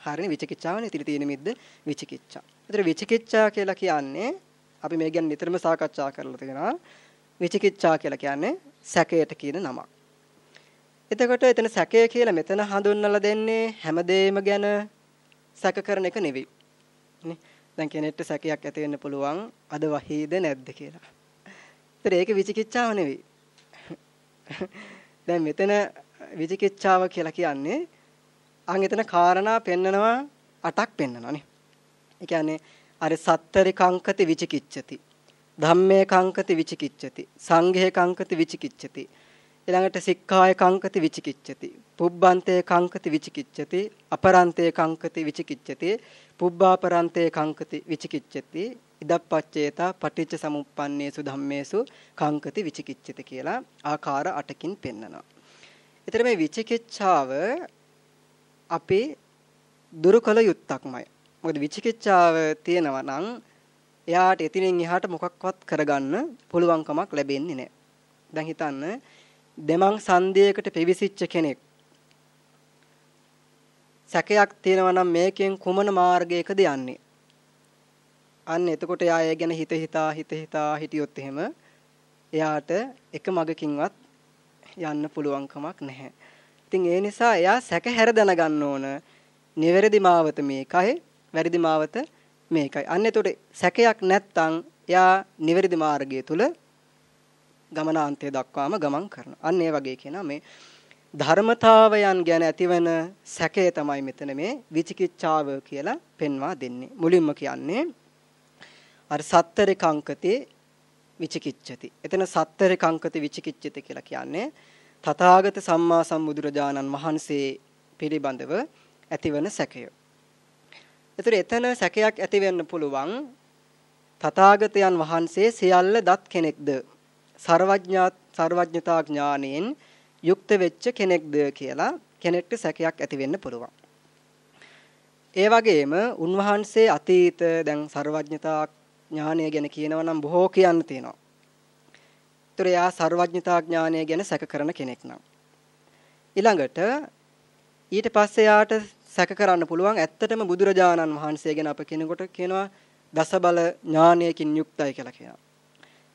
හරිනේ විචිකිච්ඡාවනේ ඉතින් තීන මිද්ද විචිකිච්ඡා. ඒතර විචිකිච්ඡා කියලා කියන්නේ අපි මේ ගැන නිතරම සාකච්ඡා කරලා තියෙනවා. විචිකිච්ඡා කියලා කියන්නේ සැකයට කියන නමක්. එතකොට එතන සැකය කියලා මෙතන හඳුන්වලා දෙන්නේ හැමදේම ගැන සැක කරන එක නෙවෙයි. නේ? දැන් කෙනෙක්ට සැකයක් ඇති වෙන්න පුළුවන් අද වහීද නැද්ද කියලා. ඒතර ඒක විචිකිච්ඡාව නෙවෙයි. දැන් මෙතන විචිකිච්ඡාව කියලා කියන්නේ අන් එතන කාරණා පෙන්නනවා අටක් පෙන්නනවානේ. ඒ කියන්නේ අර සත්තරි කංකති විචිකිච්ඡති. ධම්මේ කංකති විචිකිච්ඡති. සංඝේ කංකති විචිකිච්ඡති. ඊළඟට සික්ඛාය කංකති විචිකිච්ඡති. පුබ්බන්තේ කංකති විචිකිච්ඡති. අපරන්තේ කංකති විචිකිච්ඡති. පුබ්බාපරන්තේ කංකති විචිකිච්ඡති. ඉදප්පච්චේතා පටිච්ච සමුප්පන්නේසු ධම්මේසු කංකති විචිකිච්ඡති කියලා ආකාර 8කින් පෙන්නනවා. ඊතර මේ විචිකිච්ඡාව අපේ දුරු කළ යුත්තක්මයි. මොකද විචිකිච්ඡාව තියෙනවා නම් එයාට එතිනින් එහාට මොකක්වත් කරගන්න පුළුවන්කමක් ලැබෙන්නේ නැහැ. දැන් හිතන්න දෙමං සන්ධියකට පිවිසිච්ච කෙනෙක් සැකයක් තියෙනවා නම් මේකෙන් කුමන මාර්ගයකද යන්නේ? අන්න එතකොට එයා ඒ ගැන හිත හිතා හිත හිතා හිටියොත් එහෙම එයාට එක මගකින්වත් යන්න පුළුවන්කමක් නැහැ. ඉතින් ඒ නිසා එයා සැක හැර දැනගන්න ඕන. නිවැරදි මාවත මේකයි, වැරදි මාවත මේකයි. අන්න එතකොට සැකයක් නැත්තම් එයා නිවැරදි මාර්ගය තුල ගමනාන්තය දක්වාම ගමන් කරනවා. අන්න ඒ වගේ කියනවා මේ ධර්මතාවයන් ගැන ඇතිවන සැකය තමයි මෙතන මේ විචිකිච්ඡාව කියලා පෙන්වා දෙන්නේ. මුලින්ම කියන්නේ අර සත්තරේ කංකතේ විචිකිච්ඡති. එතන සත්තරේ කංකතේ විචිකිච්ඡති කියලා කියන්නේ තථාගත සම්මා සම්බුදුරජාණන් වහන්සේ පිළිබඳව ඇතිවන සැකය. ඒතර එතන සැකයක් ඇති වෙන්න පුළුවන් තථාගතයන් වහන්සේ සියල්ල දත් කෙනෙක්ද සර්වඥා සර්වඥතා ඥාණයෙන් යුක්ත වෙච්ච කෙනෙක්ද කියලා කෙනෙක්ට සැකයක් ඇති වෙන්න පුළුවන්. ඒ වගේම උන්වහන්සේ අතීත දැන් සර්වඥතා ඥානය ගැන කියනවා නම් බොහෝ කියන්න තියෙනවා. ඒතර එයා සර්වඥතා ඥානය ගැන සැක කරන කෙනෙක් නම්. ඊළඟට ඊට පස්සේ යාට සැක කරන්න පුළුවන් ඇත්තටම බුදුරජාණන් වහන්සේ ගැන අප කෙනෙකුට කියනවා දසබල ඥානයකින් යුක්තයි කියලා කියනවා.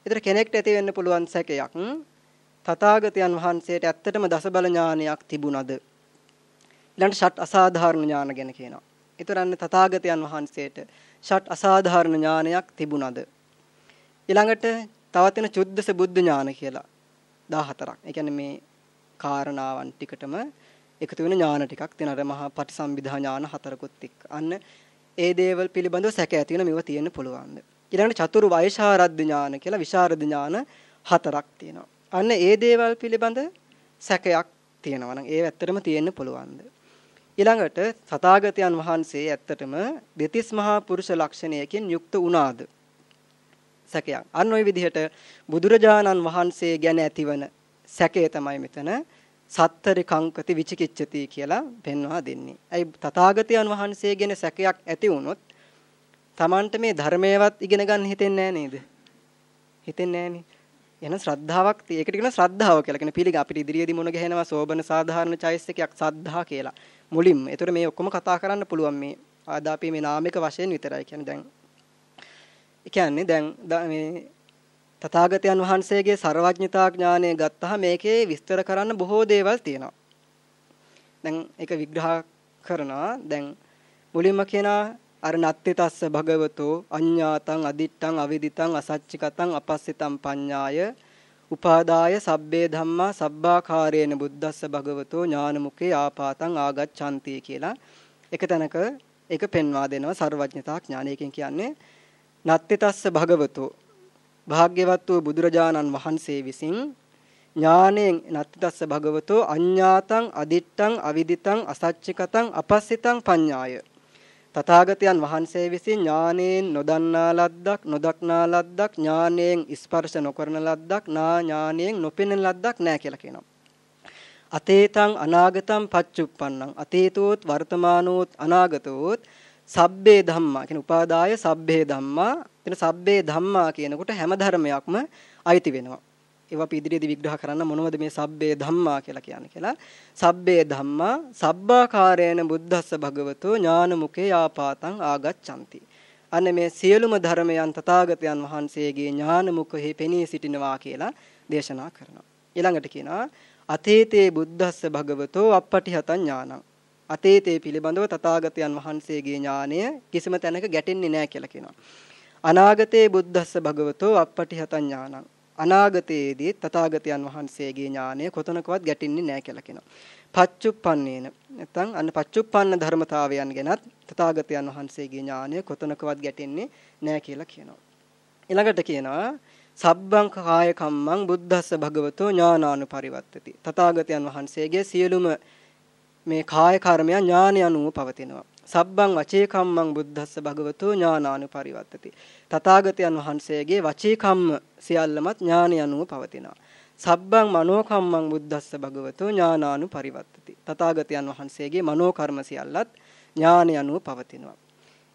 ඒතර කෙනෙක්ට ඇති වෙන්න පුළුවන් සැකයක් තථාගතයන් වහන්සේට ඇත්තටම දසබල ඥානයක් තිබුණද? ඊළඟට ෂට් අසාධාරණ ඥාන ගැන කියනවා. ඊතරන්නේ තථාගතයන් වහන්සේට ෂට් අසාධාරණ ඥානයක් තිබුණද? ඊළඟට තවත් වෙන චුද්දස බුද්ධ ඥාන කියලා 14ක්. ඒ කියන්නේ මේ කාරණාවන් ටිකටම එකතු වෙන ඥාන ටිකක් තියෙන අර මහා පටිසම්භිදා ඥාන හතරකුත් එක්ක. අන්න ඒ දේවල් පිළිබඳව සැක ඇති වෙන මේවා තියෙන්න පුළුවන්ද? ඊළඟට චතුරු වෛශාරද්ද ඥාන කියලා විශාරද ඥාන හතරක් තියෙනවා. අන්න ඒ දේවල් පිළිබඳ සැකයක් තියෙනවා නම් ඒ ඇත්තටම තියෙන්න පුළුවන්ද? ඊළඟට සතාගතයන් වහන්සේ ඇත්තටම දෙතිස් මහා පුරුෂ ලක්ෂණයකින් යුක්ත වුණාද? සැකයක්. අන්න ওই විදිහට බුදුරජාණන් වහන්සේ ගැන ඇතිවන සැකය තමයි මෙතන සත්තරි කංකති විචිකිච්ඡති කියලා පෙන්වා දෙන්නේ. අයි තථාගතයන් වහන්සේ ගැන සැකයක් ඇති වුණොත් Tamanට මේ ධර්මයවත් ඉගෙන ගන්න හිතෙන්නේ නැහැ නේද? හිතෙන්නේ නැහනේ. එහෙනම් ශ්‍රද්ධාවක් ඒකට කියන ශ්‍රද්ධාව කියලා. කියන පිළිග අපිට ඉදිරියේදී මුණ ගැහෙනවා සෝබන සාධාරණ චෛසිකයක් සද්ධා කියලා. මුලින්ම. ඒතර මේ ඔක්කොම කතා කරන්න පුළුවන් මේ ආද අපි මේ නාමික වශයෙන් විතරයි කියන්නේ දැන්. ඒ කියන්නේ දැන් මේ තථාගතයන් වහන්සේගේ ਸਰවඥතා ඥානය ගත්තාම මේකේ විස්තර කරන්න බොහෝ දේවල් තියෙනවා. දැන් ඒක විග්‍රහ කරනවා. දැන් මුලින්ම කියනවා අර නත්ති තස්ස භගවතෝ අඤ්ඤාතං අදිත්තං අවිදිතං අසච්චිකතං අපස්සිතං පඤ්ඤාය උපාදාය සබ්බේ ධම්මා සබ්බාකාරේන බුද්දස්ස භගවතෝ ඥානමුඛේ ආපාතං ආගච්ඡanti කියලා. එක තැනක ඒක පෙන්වා දෙනවා ਸਰවඥතා ඥානයකින් කියන්නේ නත්ති තස්ස භගවතෝ භාග්‍යවත් වූ බුදුරජාණන් වහන්සේ විසින් ඥානෙන් නත්ති තස්ස භගවතෝ අඤ්ඤාතං අදිත්තං අවිදිතං අසච්චිකතං අපස්සිතං පඤ්ඤාය. තථාගතයන් වහන්සේ විසින් ඥානයෙන් නොදන්නා ලද්දක් නොදක්නා ලද්දක් ඥානයෙන් ස්පර්ශ නොකරන ලද්දක් නා ඥානයෙන් නොපෙනෙන ලද්දක් නැහැ කියලා කියනවා. අතේතං අනාගතං පච්චුප්පන්නං අතීතෝත් වර්තමානෝත් අනාගතෝත් සබ්බේ ධම්මා කියන උපාදාය සබ්බේ ධම්මා එතන සබ්බේ ධම්මා කියනකොට හැම ධර්මයක්ම අයිති වෙනවා. ඒවා අපි ඉදිරියේදී විග්‍රහ කරන්න මොනවද මේ සබ්බේ ධම්මා කියලා කියන්නේ කියලා. සබ්බේ ධම්මා සබ්බාකාරේන බුද්දස්ස භගවතෝ ඥානමුඛේ ආපාතං ආගච්ඡanti. අන්න මේ සියලුම ධර්මයන් තථාගතයන් වහන්සේගේ ඥානමුඛෙහි පෙනී සිටිනවා කියලා දේශනා කරනවා. ඊළඟට කියනවා අතීතේ බුද්දස්ස භගවතෝ අප්පටිහතං ඥානං. අතීතේ පිළිබඳව තථාගතයන් වහන්සේගේ ඥානය කිසිම තැනක ගැටෙන්නේ නැහැ කියලා කියනවා. අනාගතේ බුද්දස්ස භගවතෝ අප්පටිහතං ඥානං. අනාගතයේදී තථාගතයන් වහන්සේගේ ඥානය කොතනකවත් ගැටෙන්නේ නැහැ කියලා කියනවා. පච්චුප්පන්නේන නැත්නම් අන්න පච්චුප්පන්න ධර්මතාවයන් ගැනත් තථාගතයන් වහන්සේගේ ඥානය කොතනකවත් ගැටෙන්නේ නැහැ කියලා කියනවා. ඊළඟට කියනවා සබ්බං කාය කම්මං බුද්දස්ස භගවතෝ ඥානානුපරිවත්තති. තථාගතයන් වහන්සේගේ සියලුම මේ කාය කර්මයන් ඥානය අනුව පවතිනවා. සබ්බං වචේ කම්මං බුද්දස්ස භගවතෝ ඥානානුපරිවත්තති. තථාගතයන් වහන්සේගේ වචේ කම්ම සියල්ලමත් ඥානය අනුව පවතිනවා. සබ්බං මනෝ කම්මං බුද්දස්ස භගවතෝ ඥානානුපරිවත්තති. තථාගතයන් වහන්සේගේ මනෝ කර්ම සියල්ලත් ඥානය අනුව පවතිනවා.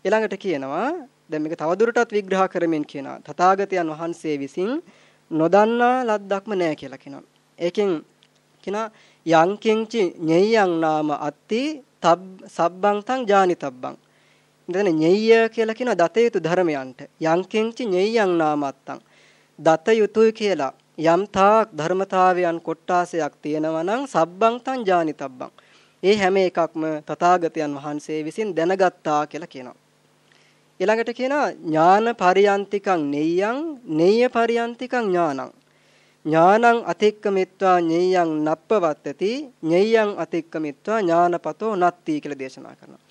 ඊළඟට කියනවා දැන් මේක තවදුරටත් විග්‍රහ කරමින් කියනවා තථාගතයන් වහන්සේ විසින් නොදන්නා ලද්දක්ම නැහැ කියලා කියනවා. ඒකෙන් කියනවා යංකින්චි ඤෙය්‍යං නාම අත්ති සබ්බං තං ජානිතබ්බං. මෙතන ඤෙය්‍ය කියලා කියන දත යුතු ධර්මයන්ට යංකින්චි ඤෙය්‍යං නාමත්තං. දත යුතුය කියලා යම් තාක් ධර්මතාවයන් කොට්ටාසයක් තියෙනවා නම් සබ්බං තං ජානිතබ්බං. ඒ හැම එකක්ම තථාගතයන් වහන්සේ විසින් දැනගත්තා කියලා කියනවා. ඊළඟට කියනවා ඥාන පරියන්තිකං නෙය්‍යං නෙය්‍ය පරියන්තිකං ඥානං ඥානං අතික්කමිත්වා ඤෙය්‍යං නප්පවත්තති ඤෙය්‍යං අතික්කමිත්වා ඥානපතෝ නත්ති කියලා දේශනා කරනවා.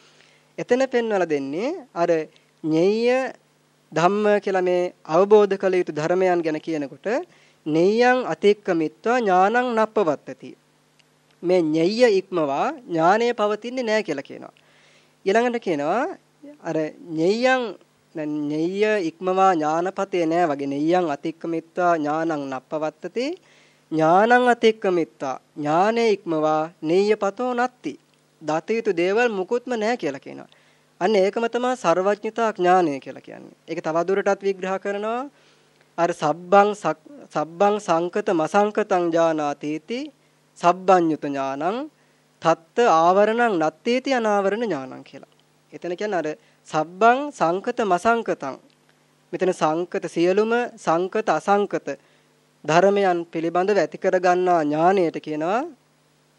එතන පෙන්වලා දෙන්නේ අර ඤෙය්‍ය ධම්ම කියලා මේ අවබෝධ කළ යුතු ධර්මයන් ගැන කියනකොට ඤෙය්‍යං අතික්කමිත්වා ඥානං නප්පවත්තති. මේ ඤෙය්‍ය ඉක්මවා ඥානය පවතින්නේ නැහැ කියලා කියනවා. ඊළඟට කියනවා අර ඤෙය්‍යං ඤෙය්‍ය ඉක්මවා ඥානපතේ නෑ වගේ නෙය්‍යං අතික්කමිත්වා ඥානං නප්පවත්තති ඥානං අතික්කමිත්වා ඥානේ ඉක්මවා නෙය්‍යපතෝ නත්ති දත යුතු දේවල් මුකුත්ම නෑ කියලා කියනවා. අන්න ඒකම තමයි ਸਰවඥතා ඥානය කියලා කියන්නේ. ඒක තවදුරටත් විග්‍රහ කරනවා අර සබ්බං සබ්බං සංකත මසංකතං ඥානාතීති සබ්බඤ්ඤුත ඥානං තත්ත ආවරණං නත්තේති අනාවරණ ඥානං කියලා. එතන කියන්නේ අර සබ්බං සංකත මසංකතං මෙතන සංකත සියලුම සංකත අසංකත ධර්මයන් පිළිබඳව ඇති කර ගන්නා ඥාණයට කියනවා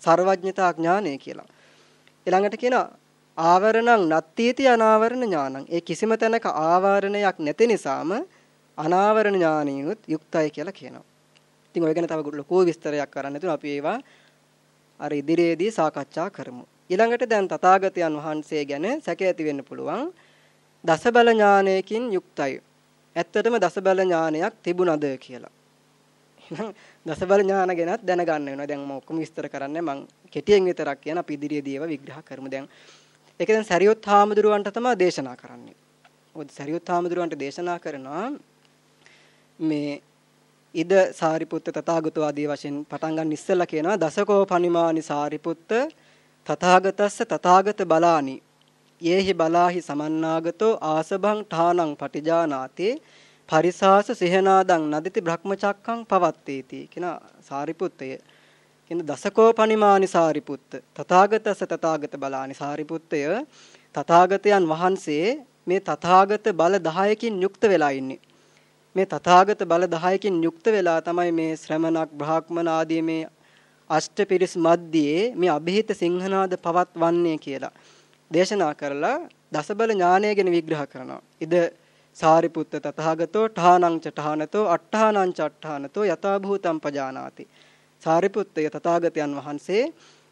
ਸਰවඥතා ඥානය කියලා. ඊළඟට කියනවා ආවරණං නත්තීති අනාවරණ ඥානං. ඒ කිසිම තැනක ආවරණයක් නැති නිසාම අනාවරණ ඥානියුත් යුක්තයි කියලා කියනවා. ඉතින් ඔය ගැන තව ලොකු විස්තරයක් කරන්න තුන අපි ඒවා අර ඉදිරියේදී සාකච්ඡා කරමු. ඊළඟට දැන් තථාගතයන් වහන්සේ ගැන සැක ඇති වෙන්න පුළුවන් දසබල ඥානයකින් යුක්තයි. ඇත්තටම දසබල ඥානයක් තිබුණද කියලා. එහෙනම් දසබල ඥාන ගැනත් දැනගන්න වෙනවා. දැන් මම ඔක්කොම විස්තර කරන්නේ මම කෙටියෙන් විතරක් කියන අපි ඉදිරියේදී ඒවා විග්‍රහ කරමු. දැන් ඒක දැන් සරියොත් හාමුදුරුවන්ට තමයි දේශනා කරන්නේ. මොකද සරියොත් හාමුදුරුවන්ට දේශනා කරනවා මේ ඉද සාරිපුත්ත තථාගතෝ ආදී වශයෙන් පටන් ගන්න ඉස්සෙල්ලා කියනවා දසකෝ පනිමානි සාරිපුත්ත තථාගතස්ස තථාගත බලානි. යේහි බලාහි සමන්නාගතෝ ආසභං ඨානං පටිජානාතේ පරිසාස සිහනාදං නදිති බ්‍රහ්මචක්කං පවත්තේති කියන සාරිපුත්තය. කියන දසකෝ පනිමානි සාරිපුත්ත. තථාගතස තථාගත බලානි සාරිපුත්තය. තථාගතයන් වහන්සේ මේ තථාගත බල 10කින් යුක්ත වෙලා ඉන්නේ. මේ තථාගත බල 10කින් යුක්ත වෙලා තමයි මේ ශ්‍රමණක් බ්‍රාහ්මණ ආදී මේ අෂ්ටපිරිස් මැද්දේ මේ અભිහිත සිංහනාද පවත්වන්නේ කියලා දේශනා කරලා දසබල ඥානය ගැන විග්‍රහ කරනවා. ඉද සාරිපුත්ත තථාගතෝ ඨානං ච ඨානතෝ අට්ඨානං ච අට්ඨානතෝ යථා භූතං පජානාති. සාරිපුත්තය තථාගතයන් වහන්සේ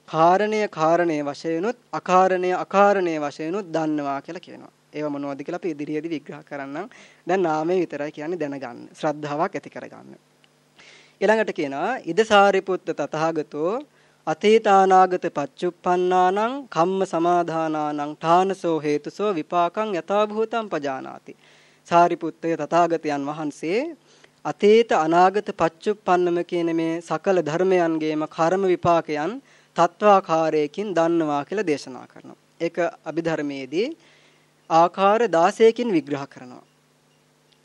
කාරණය කාරණේ වශයෙන්ුත් අකාරණය අකාරණේ වශයෙන්ුත් දන්නවා කියලා කියනවා. ඒව මොනවද කියලා අපි ඉදිරියේදී විග්‍රහ කරන්නම්. දැන් නාමය විතරයි කියන්නේ දැනගන්න. ශ්‍රද්ධාවක් ඇති කරගන්න. ඊළඟට කියනවා ඉද සාරිපුත්ත තථාගතෝ අතීතානාගත පච්චුප්පන්නානං කම්ම සමාදානානං ඨානසෝ හේතුසෝ විපාකං යථාභූතං පජානාති. සාරිපුත්තය තථාගතයන් වහන්සේ අතීත අනාගත පච්චුප්පන්නම කියන මේ සකල ධර්මයන්ගේම කර්ම විපාකයන් තත්වාකාරයකින් දන්නවා කියලා දේශනා කරනවා. ඒක අභිධර්මයේදී ආකාර 16කින් විග්‍රහ කරනවා.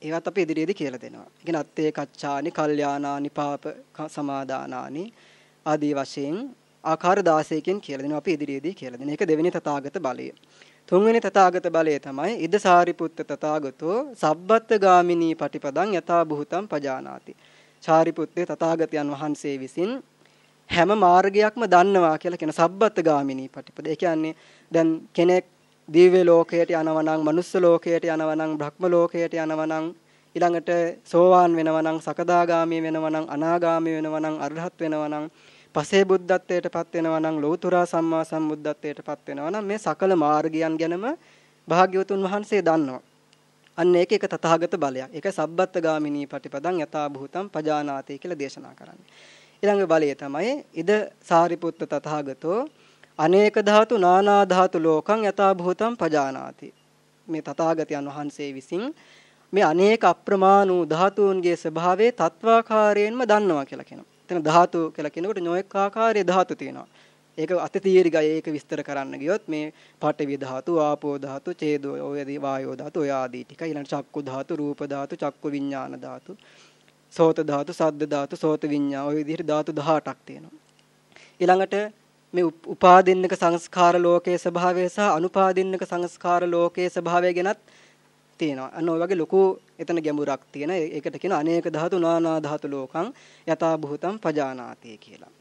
ඒවත් අපි ඉදිරියේදී කියලා දෙනවා. ඒ කියන්නේ අත්තේ කච්චානි, කල්යාණානි, පාප සමාදානානි ආදී වශයෙන් ආකාර 16කින් කියලා දෙනවා. අපි ඉදිරියේදී කියලා දෙන. ඒක දෙවෙනි තථාගත බලය. තුන්වෙනි තථාගත බලය තමයි ඉද සාරිපුත්ත තථාගතෝ සබ්බත් ගාමිනී පටිපදං යථා භූතං පජානාති. සාරිපුත්තේ තථාගතයන් වහන්සේ විසින් හැම මාර්ගයක්ම දන්නවා කියලා කියන සබ්බත් ගාමිනී පටිපද. ඒ කියන්නේ දැන් කෙනෙක් දිව්‍ය ලෝකයට යනවා නම්, මනුස්ස ලෝකයට යනවා නම්, බ්‍රහ්ම ලෝකයට යනවා නම්, ඊළඟට සෝවාන් වෙනවා නම්, සකදාගාමී වෙනවා නම්, අනාගාමී වෙනවා නම්, අරහත් වෙනවා නම් පසේ බුද්ධත්වයටපත් වෙනවා නම් ලෞතුරා සම්මා සම්බුද්ධත්වයටපත් වෙනවා නම් මේ සකල මාර්ගයන් ගැනම භාග්‍යවතුන් වහන්සේ දන්නවා. අන්න ඒක එක තථාගත බලයක්. ඒක සබ්බත් ගාමිනී පටිපදං යථා භූතං පජානාති කියලා දේශනා කරන්නේ. ඊළඟ බලය තමයි ඉද සාරිපුත්ත තථාගතෝ අනේක ධාතු නානා ධාතු ලෝකං යථා භූතං පජානාති. මේ තථාගතයන් වහන්සේ විසින් මේ අනේක අප්‍රමාණ වූ ධාතුන්ගේ ස්වභාවය තත්වාකාරයෙන්ම දන්නවා කියලා කියනවා. එතන ධාතු කියලා කියනකොට නොඑක ආකාරයේ ධාතු තියෙනවා. ඒක අතිතීරිගය ඒක විස්තර කරන්න ගියොත් මේ පඨවි ධාතු, ආපෝ ධාතු, ඡේදෝ, ඔයදී වායෝ ධාතු, ඔය ආදී ටික ඊළඟ චක්කු ධාතු, රූප ධාතු, චක්කු විඥාන ධාතු, සෝත ධාතු, සද්ද ධාතු, සෝත විඥා ඔය විදිහට ධාතු 18ක් තියෙනවා. ඊළඟට මේ උපාදින්නක සංස්කාර ලෝකයේ ස්වභාවය සහ අනුපාදින්නක සංස්කාර ලෝකයේ ස්වභාවය ගැනත් තියෙනවා. අන්න ඔය වගේ ලොකු එතන ගැඹුරක් තියෙන. ඒකට කියන අනේක ධාතු නානා ධාතු ලෝකං යථා භූතං පජානාති කියලා.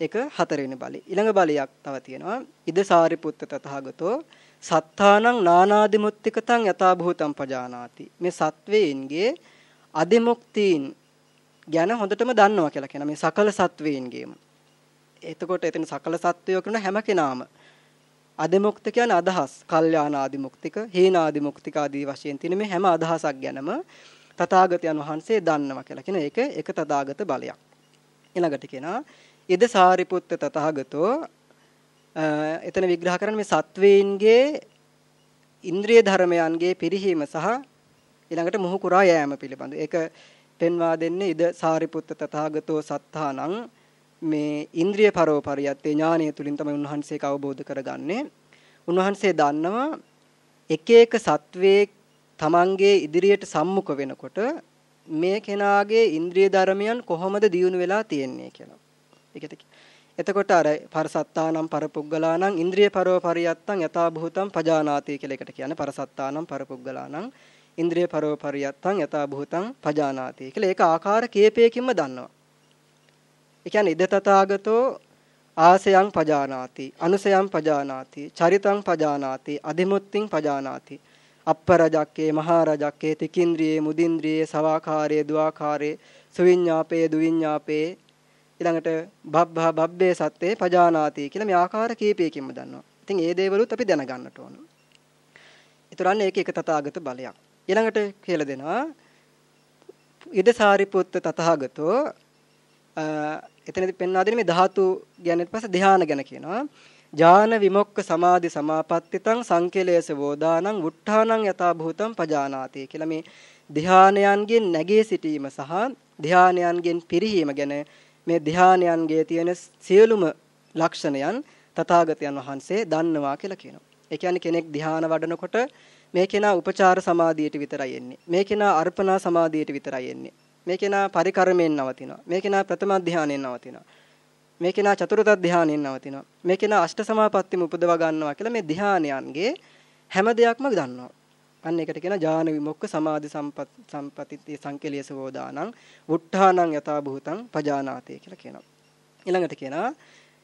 ඒක හතරවෙනි බලය. ඊළඟ බලයක් තව තියෙනවා. ඉද සාරිපුත්ත තථාගතෝ සත්තානං නානාදිමුත්තිකතං යථා භූතං පජානාති. මේ සත්වේන්ගේ අදිමුක්තීන් ගැන හොඳටම දන්නවා කියලා කියන මේ සකල සත්වේන්ගේම. එතකොට එතන සකල සත්වයෝ කියන හැම කෙනාම අදිමුක්ත කියන්නේ අදහස්. කල්යාණ ආදිමුක්තික, හේන ආදිමුක්තික ආදී වශයෙන් තියෙන මේ හැම අදහසක් ගැනම තථාගතයන් වහන්සේ දන්නවා කියලා කියන එක එක තථාගත බලයක්. ඊළඟට කියනවා ඉද සාරිපුත්ත තථාගතෝ එතන විග්‍රහ කරන්නේ මේ සත්වයින්ගේ ඉන්ද්‍රිය ධර්මයන්ගේ පිරිහීම සහ ඊළඟට මොහු කුරා යෑම පිළිබඳ. ඒක පෙන්වා දෙන්නේ ඉද සාරිපුත්ත තථාගතෝ සත්තානං මේ ඉන්ද්‍රිය පරෝපරියත්තේ ඥානය තුලින් තමයි උන්වහන්සේක අවබෝධ කරගන්නේ. උන්වහන්සේ දන්නවා එක එක සත්වයේ තමන්ගේ ඉදිරියට සම්මුඛ වෙනකොට මේ කෙනාගේ ඉන්ද්‍රිය ධර්මයන් කොහොමද දියුණු වෙලා තියෙන්නේ කියලා. ඒකද එතකොට අර පරසත්තානම් පරපුග්ගලානම් ඉන්ද්‍රිය පරෝපරියත්තං යථා භූතං පජානාති කියලා එකට කියන්නේ පරසත්තානම් පරපුග්ගලානම් ඉන්ද්‍රිය පරෝපරියත්තං යථා භූතං පජානාති කියලා ඒක ආකාර කීපයකින්ම දන්නවා. ඒ කියන්නේ ඉද තථාගතෝ ආසයන් පජානාති අනුසයන් පජානාති චරිතං පජානාති අධිමුත්තිං පජානාති අප්පරජක්කේ මහරජක්කේ තිකින්ද්‍රියේ මුදින්ද්‍රියේ සවාකාරයේ දුආකාරයේ සුවිඤ්ඤාපේ දුවිඤ්ඤාපේ ඊළඟට බබ්බා බබ්බේ සත්තේ පජානාති කියලා මේ ආකාර කීපයකින්ම දන්නවා. ඉතින් ඒ දේවලුත් අපි දැනගන්නට ඕන. ඊතරන්නේ ඒක එක තථාගත බලයක්. ඊළඟට කියලා දෙනවා ඉද සාරිපුත්ත තථාගතෝ එතනදි පෙන්වා දෙන්නේ මේ ධාතු ගැන ඊට පස්සේ ධාන ගැන කියනවා. ඥාන විමුක්ඛ සමාධි සමාපත්තිතං සංකේලේස වෝදානං වුට්ඨානං යථා භූතං පජානාති කියලා මේ ධානයන්ගෙන් නැගී සිටීම සහ ධානයන්ගෙන් පිරිහීම ගැන මේ ධානයන්ගේ තියෙන සියලුම ලක්ෂණයන් තථාගතයන් වහන්සේ දන්නවා කියලා කියනවා. ඒ කියන්නේ කෙනෙක් ධාන වඩනකොට මේ කෙනා උපචාර සමාධියට විතරයි එන්නේ. මේ කෙනා අර්පණා සමාධියට විතරයි එන්නේ. මේ කෙනා පරිකරමයෙන් නවතිනවා. මේ කෙනා ප්‍රථම ධානයෙන් නවතිනවා. මේ කෙනා චතුර්ථ ධානයෙන් නවතිනවා. මේ කෙනා අෂ්ට සමාපත්තියම උපදවා ගන්නවා කියලා මේ ධානයන්ගේ හැම දෙයක්ම දන්නවා. අන්න ඒකට කියන ඥාන විමුක්ඛ සමාධි සම්පත් සම්පතිති සංකේලියස වෝදානං වුට්ඨානං යථා භූතං පජානාතේ කියලා කියනවා. ඊළඟට කියනවා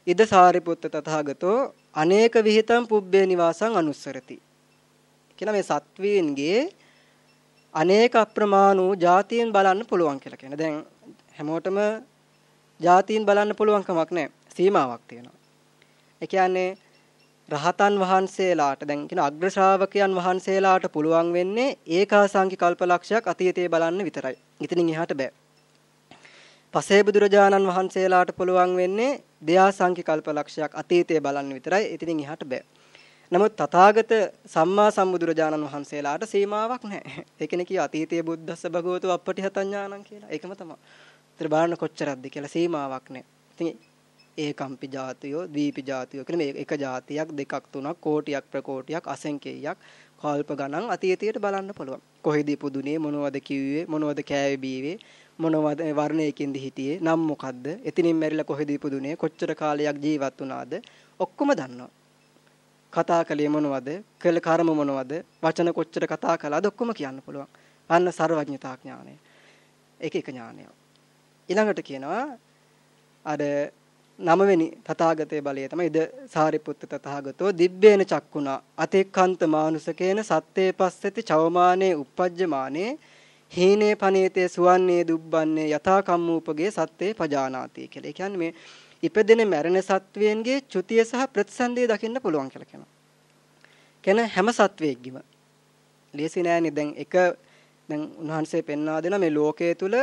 ඉද සාරිපුත්ත තථාගතෝ අනේක විಹಿತං පුබ්බේ නිවාසං අනුස්සරති. කියලා මේ සත්වීන්ගේ අනේක අප්‍රමාණ වූ જાතීන් බලන්න පුළුවන් කියලා කියන. දැන් හැමෝටම જાතීන් බලන්න පුළුවන් කමක් නැහැ. සීමාවක් තියෙනවා. ඒ කියන්නේ රහතන් වහන්සේලාට දැන් කියන අග්‍ර ශ්‍රාවකයන් වහන්සේලාට පුළුවන් වෙන්නේ ඒකාසංඛ්‍ය කල්පලක්ෂයක් අතීතේ බලන්න විතරයි. ඉතින් එහාට බෑ. පසේ බුදුරජාණන් වහන්සේලාට පුළුවන් වෙන්නේ දෙයාසංඛ්‍ය කල්පලක්ෂයක් අතීතේ බලන්න විතරයි. ඉතින් එහාට බෑ. නමුත් තථාගත සම්මා සම්බුදුරජාණන් වහන්සේලාට සීමාවක් නැහැ. ඒකනේ කිය අතීතයේ බුද්දස්ස භගවතු අපටිහත ඥානං කියලා. ඒකම තමයි. ඒතර බලන්න කොච්චරක්ද කියලා සීමාවක් නැහැ. ඉතින් ඒකම්පි ජාතියෝ දීපි ජාතියෝ කියන මේ එක ජාතියක් දෙකක් තුනක් කෝටියක් ප්‍රකෝටියක් අසංකේයයක් කල්ප ගණන් අතීතයට බලන්න පුළුවන්. කොහෙද ඉපදුනේ මොනවද කිව්වේ මොනවද කෑවේ බීවේ මොනවද වර්ණයකින්ද හිටියේ නම් මොකද්ද එතනින් මැරිලා කොහෙද ඉපදුනේ කොච්චර කාලයක් ජීවත් වුණාද ඔක්කොම දන්නවා. කතා කළේ මොනවද කළ කර්ම මොනවද වචන කොච්චර කතා කළාද ඔක්කොම කියන්න පුළුවන්. අන්න ਸਰවඥතා ඥානය. ඒක එක ඥානය. ඊළඟට කියනවා අර නවවෙනි තථාගතයේ බලය තමයි ඉද සාරිපුත්ත තථාගතෝ දිබ්බේන චක්කුණා අතේක්ඛන්ත මානුසකේන සත්තේ පස්සති චවමානේ uppajjamaane හීනේ පනේතේ සුවන්නේ දුබ්බන්නේ යථා කම්මූපගේ සත්තේ පජානාති කියලා. ඒ කියන්නේ මේ ඉපදෙන මැරෙන සත්වයන්ගේ චුතිය සහ ප්‍රතිසන්දිය දකින්න පුළුවන් කියලා කියනවා. කියන හැම සත්වයකගේම ලේසි නෑනේ දැන් එක දැන් උන්වහන්සේ පෙන්වා දෙන මේ ලෝකයේ තුල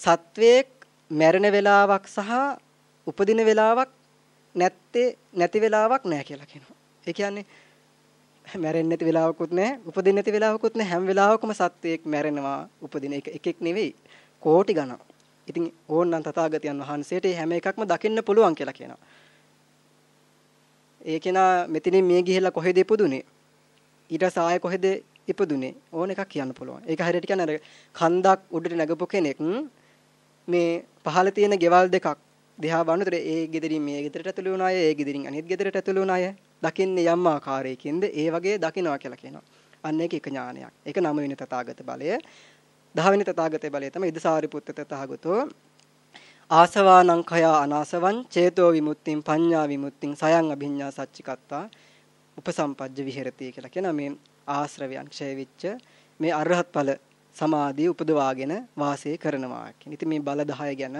සත්වයක් මැරෙන වෙලාවක් සහ උපදින වෙලාවක් නැත්තේ නැති වෙලාවක් නැහැ කියලා කියනවා. ඒ කියන්නේ මැරෙන්නේ නැති වෙලාවකුත් නැහැ, උපදින්න නැති වෙලාවකුත් නැහැ. හැම වෙලාවකම සත්වයක් මැරෙනවා, උපදින එක එකෙක් නෙවෙයි, කෝටි ගණන්. ඉතින් ඕනනම් තථාගතයන් වහන්සේට හැම එකක්ම දකින්න පුළුවන් කියලා කියනවා. ඒ කෙනා මෙතනින් මිය ගිහිල්ලා කොහෙද ඉපදුනේ? ඊට සාය කොහෙද ඉපදුනේ? ඕන එකක් කියන්න පුළුවන්. ඒක හරියට කියන්නේ අර කන්දක් උඩට නැගපු කෙනෙක් මේ පහළ තියෙන ගෙවල් දෙකක් දිහා බලනකොට ඒ ගෙදරින් මේ ගෙදරට ඇතුළු වුණ අය ඒ ගෙදරින් අනිත් ගෙදරට ඇතුළු වුණ අය දකින්නේ යම් ආකාරයකින්ද ඒ වගේ දකින්නවා කියලා කියනවා. අන්න ඒක එක ඥානයක්. ඒක නම වෙන තථාගත බලය. දහවෙනි තථාගතේ බලය තමයි ඉදසාරිපුත්ත තථාගතෝ ආසවානං khය අනාසවං චේතෝ විමුක්තිං පඤ්ඤා විමුක්තිං සයං අභිඤ්ඤා සච්චිකත්තා උපසම්පජ්ජ විහෙරති කියලා කියන මේ ආශ්‍රවයන් ක්ෂය වෙච්ච මේ අරහත් ඵල සමාධිය උපදවාගෙන වාසය කරනවා කියන. ඉතින් මේ බල 10 ගැන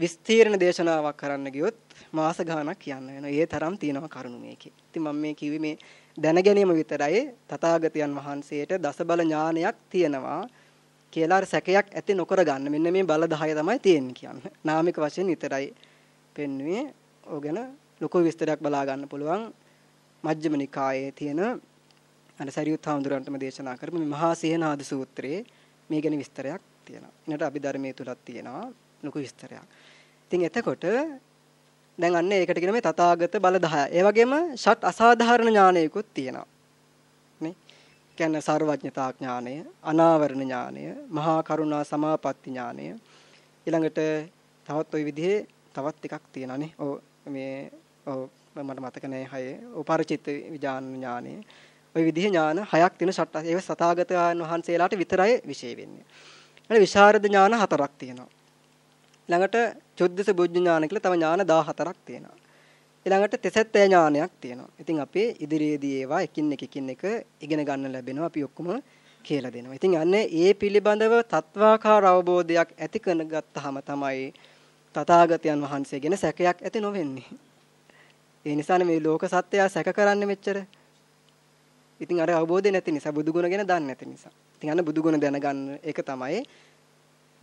විස්තීර්ණ දේශනාවක් කරන්න ගියොත් මාස ගාණක් කියන්න වෙනවා. ඒ තරම් තියෙනවා කරුණු මේකේ. ඉතින් මම මේ කිව්වේ මේ දැන ගැනීම විතරයි තථාගතයන් වහන්සේට දසබල ඥානයක් තියෙනවා කියලා අර සැකයක් ඇති නොකර ගන්න. මෙන්න මේ බල 10 තමයි තියෙන්නේ කියන්නේ. නාමික වශයෙන් විතරයි පෙන්වුවේ. ඕගෙන ලොකු විස්තරයක් බලා ගන්න පුළුවන්. මජ්ක්‍ධිම නිකායේ තියෙන අර සරියුත් හාමුදුරන්ටම දේශනා කරපු මේ මහා සීහනාද සූත්‍රයේ මේ ගැන විස්තරයක් තියෙනවා. ඊනට අභිධර්මයේ තුලක් තියෙනවා ලොකු විස්තරයක්. ඉතින් එතකොට දැන් අන්න ඒකට කියන මේ තථාගත බල 10. ඒ වගේම ෂට් අසාධාරණ ඥානයකුත් තියෙනවා. නේ? කියන්නේ සර්වඥතා ඥානය, අනාවරණ ඥානය, මහා කරුණා සමාපatti ඥානය. ඊළඟට තවත් ওই විදිහේ තවත් ටිකක් තියෙනවානේ. ඔව් මේ ඔව් මට මතක නැහැ හය. උපරිචිත විඥාන ඥානය. ওই විදිහේ ඥාන හයක් තියෙන ෂට් ඒව සතාගතයන් වහන්සේලාට විතරයි විශේෂ වෙන්නේ. ඊළඟ විශාරද ඥාන හතරක් තියෙනවා. ළඟට චුද්දස බුද්ධ ඥාන කියලා තව ඥාන 14ක් තියෙනවා. ඊළඟට තෙසැත්තේ ඥානයක් තියෙනවා. ඉතින් අපේ ඉදිරියේදී ඒවා එකින් එක එකින් එක ඉගෙන ගන්න ලැබෙනවා. අපි ඔක්කොම කියලා දෙනවා. ඉතින් අන්නේ ඒ පිළිබඳව තත්වාකාර අවබෝධයක් ඇති කරගත්තාම තමයි තථාගතයන් වහන්සේ ගැන සැකයක් ඇති නොවෙන්නේ. ඒ නිසානේ මේ ලෝක සත්‍යය සැක කරන්නේ මෙච්චර. ඉතින් අර අවබෝධය නැති නිසා බුදුගුණ ගැන දන්නේ නැති නිසා. ඉතින් අන්න බුදුගුණ දැනගන්න එක තමයි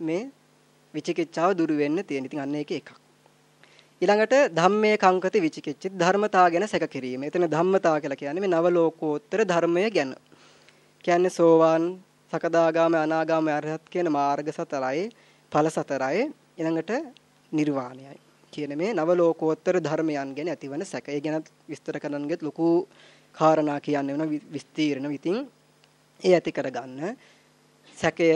මේ විචිකිච්ඡාව දුරු වෙන්න තියෙන. ඉතින් අන්න ඒක එකක්. ඊළඟට ධම්මේ කංකති විචිකිච්ඡිත ධර්මතා ගැන සැක කිරීම. එතන ධම්මතා කියලා කියන්නේ මේ නව ලෝකෝත්තර ධර්මය ගැන. කියන්නේ සෝවාන්, සකදාගාම, අනාගාම, අරහත් කියන මාර්ග සතරයි, ඵල සතරයි. ඊළඟට නිර්වාණයයි. කියන මේ නව ලෝකෝත්තර ධර්මයන් ගැන ඇතිවන සැක. ඒ ගැන විස්තර කරන්න ලොකු කාරණා කියන්නේ වෙන විස්තීර්ණ විතින් ඒ ඇති කරගන්න සැකය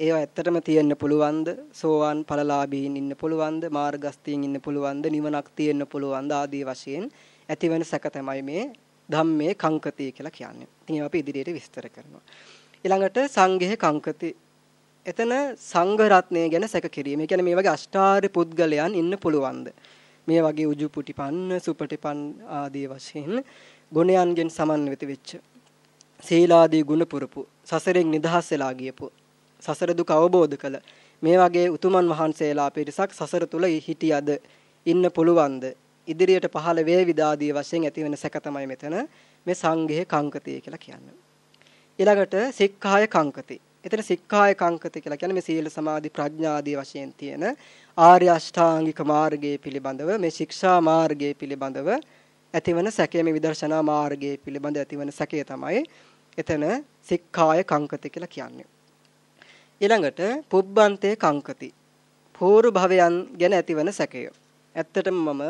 ඒව ඇත්තටම තියෙන්න පුළුවන්ද සෝවාන් ඵලලාභීන් ඉන්න පුළුවන්ද මාර්ගස්තීන් ඉන්න පුළුවන්ද නිවනක් තියෙන්න පුළුවන්ද ආදී වශයෙන් ඇතිවන සැක තමයි මේ ධම්මේ කංකතිය කියලා කියන්නේ. ඉතින් අපි ඉදිරියට විස්තර කරනවා. ඊළඟට සංඝේ කංකති. එතන සංඝ රත්නය ගැන සැක කිරීම. ඒ කියන්නේ මේ වගේ අෂ්ටාර්ය පුද්ගලයන් ඉන්න පුළුවන්ද? මේ වගේ උජුපුටිපන්න සුපටිපන් ආදී වශයෙන් ගුණයන්ගෙන් සමන්විත වෙච්ච සීලාදී ගුණ පුරපු සසරෙන් නිදහස් වෙලා ගියපු සසර දුක අවබෝධ කළ. මේ වගේ උතුමන් වහන්සේලා පිරිසක් සසර තුල හිටියද ඉන්න පුළුවන්ද? ඉදිරියට පහළ වේවිද ආදී වශයෙන් ඇති වෙන සැක තමයි මෙතන මේ සංඝයේ කංකතිය කියලා කියන්නේ. ඊළඟට සික්ඛාය කංකති. එතන සික්ඛාය කංකති කියලා කියන්නේ මේ සීල සමාධි ප්‍රඥා ආදී වශයෙන් තියෙන ආර්ය අෂ්ටාංගික මාර්ගයේ පිළිබඳව මේ ශික්ෂා මාර්ගයේ පිළිබඳව ඇතිවන සැකය මේ විදර්ශනා මාර්ගයේ පිළිබඳ ඇතිවන සැකය තමයි එතන සික්ඛාය කංකති කියලා කියන්නේ. ඊළඟට පුබ්බන්තේ කංකති. පූර්ව භවයන් ගැන ඇතිවන සැකය. ඇත්තටම මම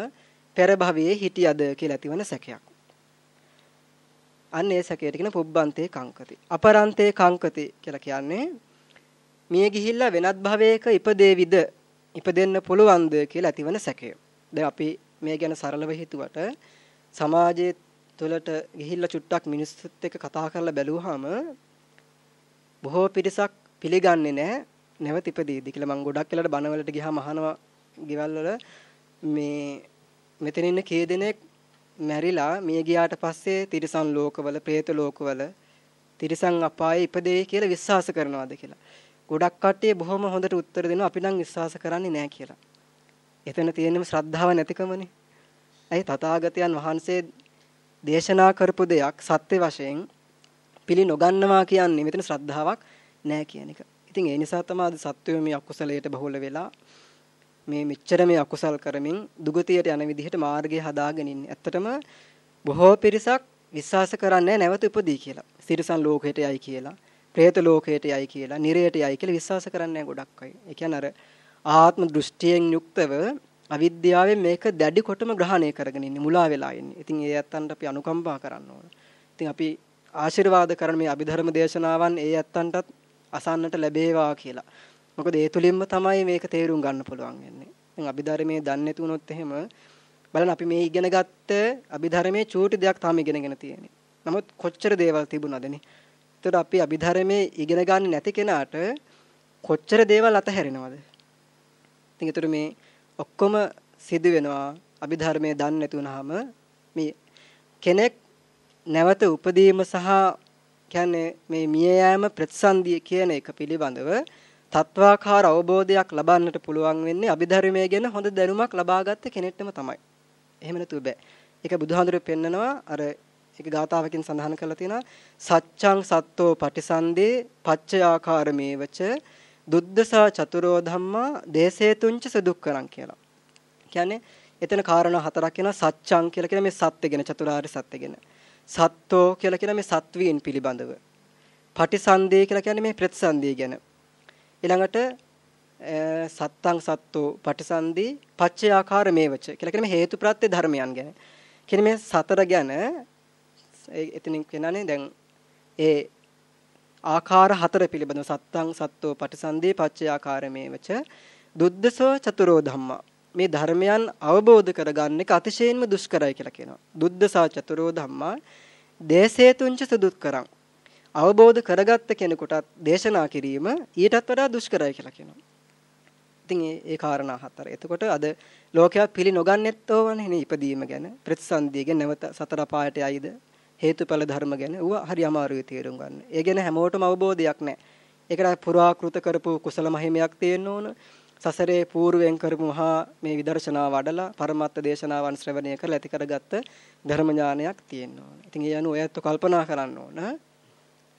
පෙර භවයේ හිටියද කියලා ඇතිවන සැකයක්. අන්න ඒ සැකයට කියන පුබ්බන්තේ කංකති. අපරන්තේ කංකති කියලා කියන්නේ මිය ගිහිල්ලා වෙනත් භවයක ඉපදේවිද ඉපදෙන්න පුළුවන්ද කියලා ඇතිවන සැකය. දැන් අපි මේ ගැන සරලව හිතුවට සමාජයේ තුළට ගිහිල්ලා චුට්ටක් මිනිස්සුත් එක්ක කතා කරලා බැලුවාම බොහෝ පිරිසක් පිළිගන්නේ නැහැ නැවත ඉපදෙයිද කියලා මම ගොඩක් වෙලාවට බණවලට ගියාම අහනවා ගෙවල් වල මේ මෙතන ඉන්න කී දෙනෙක් මැරිලා මිය ගියාට පස්සේ තිරිසන් ලෝකවල, പ്രേත ලෝකවල තිරිසන් අපායේ ඉපදෙයි කියලා විශ්වාස කරනවාද කියලා. ගොඩක් කට්ටිය බොහොම හොඳට උත්තර දෙනවා අපි නම් විශ්වාස කරන්නේ නැහැ කියලා. එතන තියෙනම ශ්‍රද්ධාව නැතිකමනේ. ඇයි තථාගතයන් වහන්සේ දේශනා කරපු දෙයක් සත්‍ය වශයෙන් පිළි නොගන්නවා කියන්නේ මෙතන ශ්‍රද්ධාවක් නැහැ කියන එක. ඉතින් ඒ නිසා තමයි අද සත්වය මේ අකුසලයට බහුල වෙලා මේ මෙච්චර මේ අකුසල් කරමින් දුගතියට යන විදිහට මාර්ගය හදාගෙන ඉන්නේ. ඇත්තටම බොහෝ පිරිසක් විශ්වාස කරන්නේ නැවත උපදී කියලා. සිරසන් ලෝකයට යයි කියලා, പ്രേත ලෝකයට යයි කියලා, නිරයට යයි කියලා විශ්වාස කරන්නේ ගොඩක් අය. ඒ කියන්නේ අර ආත්ම දෘෂ්ටියෙන් යුක්තව අවිද්‍යාවෙන් මේක දැඩි කොටම ග්‍රහණය කරගෙන ඉන්නේ මුලා වෙලා ඉන්නේ. ඉතින් ඒ ඇත්තන්ට අපි අනුකම්පා කරන්න ඕන. ඉතින් අපි ආශිර්වාද කරන මේ අභිධර්ම දේශනාවන් ඒ ඇත්තන්ටත් අසන්නට ලැබේවා කියලා. මොකද ඒ තුලින්ම තමයි මේක තේරුම් ගන්න පුළුවන් වෙන්නේ. දැන් අභිධර්මයේ දන්නේ නැති වුණොත් එහෙම බලන්න අපි මේ ඉගෙන ගත්ත අභිධර්මයේ චූටි දෙයක් තාම ඉගෙනගෙන තියෙන්නේ. නමුත් කොච්චර දේවල් තිබුණාදනේ. ඒතර අපි අභිධර්මයේ ඉගෙන ගන්න නැති කෙනාට කොච්චර දේවල් අතහැරෙනවද? ඉතින් ඒතර මේ ඔක්කොම සිදු වෙනවා අභිධර්මයේ දන්නේ නැති වුනහම මේ කෙනෙක් නැවත උපදීම සහ කියන්නේ මේ මිය යෑම ප්‍රතිසන්දිය කියන එක පිළිබඳව තත්වාකාර අවබෝධයක් ලබන්නට පුළුවන් වෙන්නේ අභිධර්මයේ ගැන හොඳ දැනුමක් ලබාගත්ත කෙනෙක්ටම තමයි. එහෙම නැතුව බෑ. ඒක බුදුහාඳුරේ පෙන්නනවා අර ඒක ගාතාවකින් සඳහන් කරලා තියෙනවා සච්ඡං සත්තෝ පටිසන්දේ පච්චයාකාරමේවච දුද්දසා චතුරෝ ධම්මා දේසේතුංච සදුක්කරං කියලා. කියන්නේ එතන කාරණා හතරක් වෙනවා සච්ඡං කියලා කියන මේ සත්‍ය ගැන චතුරාර්ය සත්‍ය ගැන. සත්තෝ කියලා කියන මේ සත්වීන් පිළිබඳව. පටිසන්දේ කියලා කියන්නේ මේ ප්‍රතිසන්දිය ගැන. ඊළඟට සත්තං සත්තෝ පටිසන්දී පච්චයාකාර මේවච කියලා කියන්නේ හේතු ප්‍රත්‍ය ධර්මයන් ගැන. කියන්නේ මේ සතර ගැන එතනින් කියනනේ දැන් ඒ ආකාර හතර පිළිබඳව සත්තං සත්තෝ පටිසන්දී පච්චයාකාර මේවච දුද්දසෝ චතුරෝ ධම්මා මේ ධර්මයන් අවබෝධ කරගන්න එක අතිශයින්ම දුෂ්කරයි කියලා කියනවා. දුද්දසා චතුරෝ ධම්මා දේසේතුංච සුදුක්කරං අවබෝධ කරගත්ත කෙනෙකුටත් දේශනා කිරීම ඊටත් වඩා දුෂ්කරයි කියලා කියනවා. ඉතින් ඒ ඒ කාරණා හතර. එතකොට අද ලෝකයක් පිළි නොගන්නෙත් ඕවනේ නේ ඉපදීම ගැන ප්‍රතිසන්දිය ගැන නැවත සතර පායට යයිද හේතුඵල ධර්ම ගැන ඌව හරි අමාරුයි තේරුම් ගන්න. ඒ ගැන හැමෝටම අවබෝධයක් නැහැ. ඒකට පුරාකෘත කරපු කුසල මහිමයක් තියෙන්න ඕන. සසරේ పూర్වයෙන් කරපු මහා මේ විදර්ශනා වඩලා පරමත්ත දේශනාවන් ශ්‍රවණය කරලා ඇති කරගත්ත ධර්ම ඥානයක් තියෙන්න ඕන. ඉතින් ඒ අනුව ඔයත් කල්පනා කරන්න ඕන.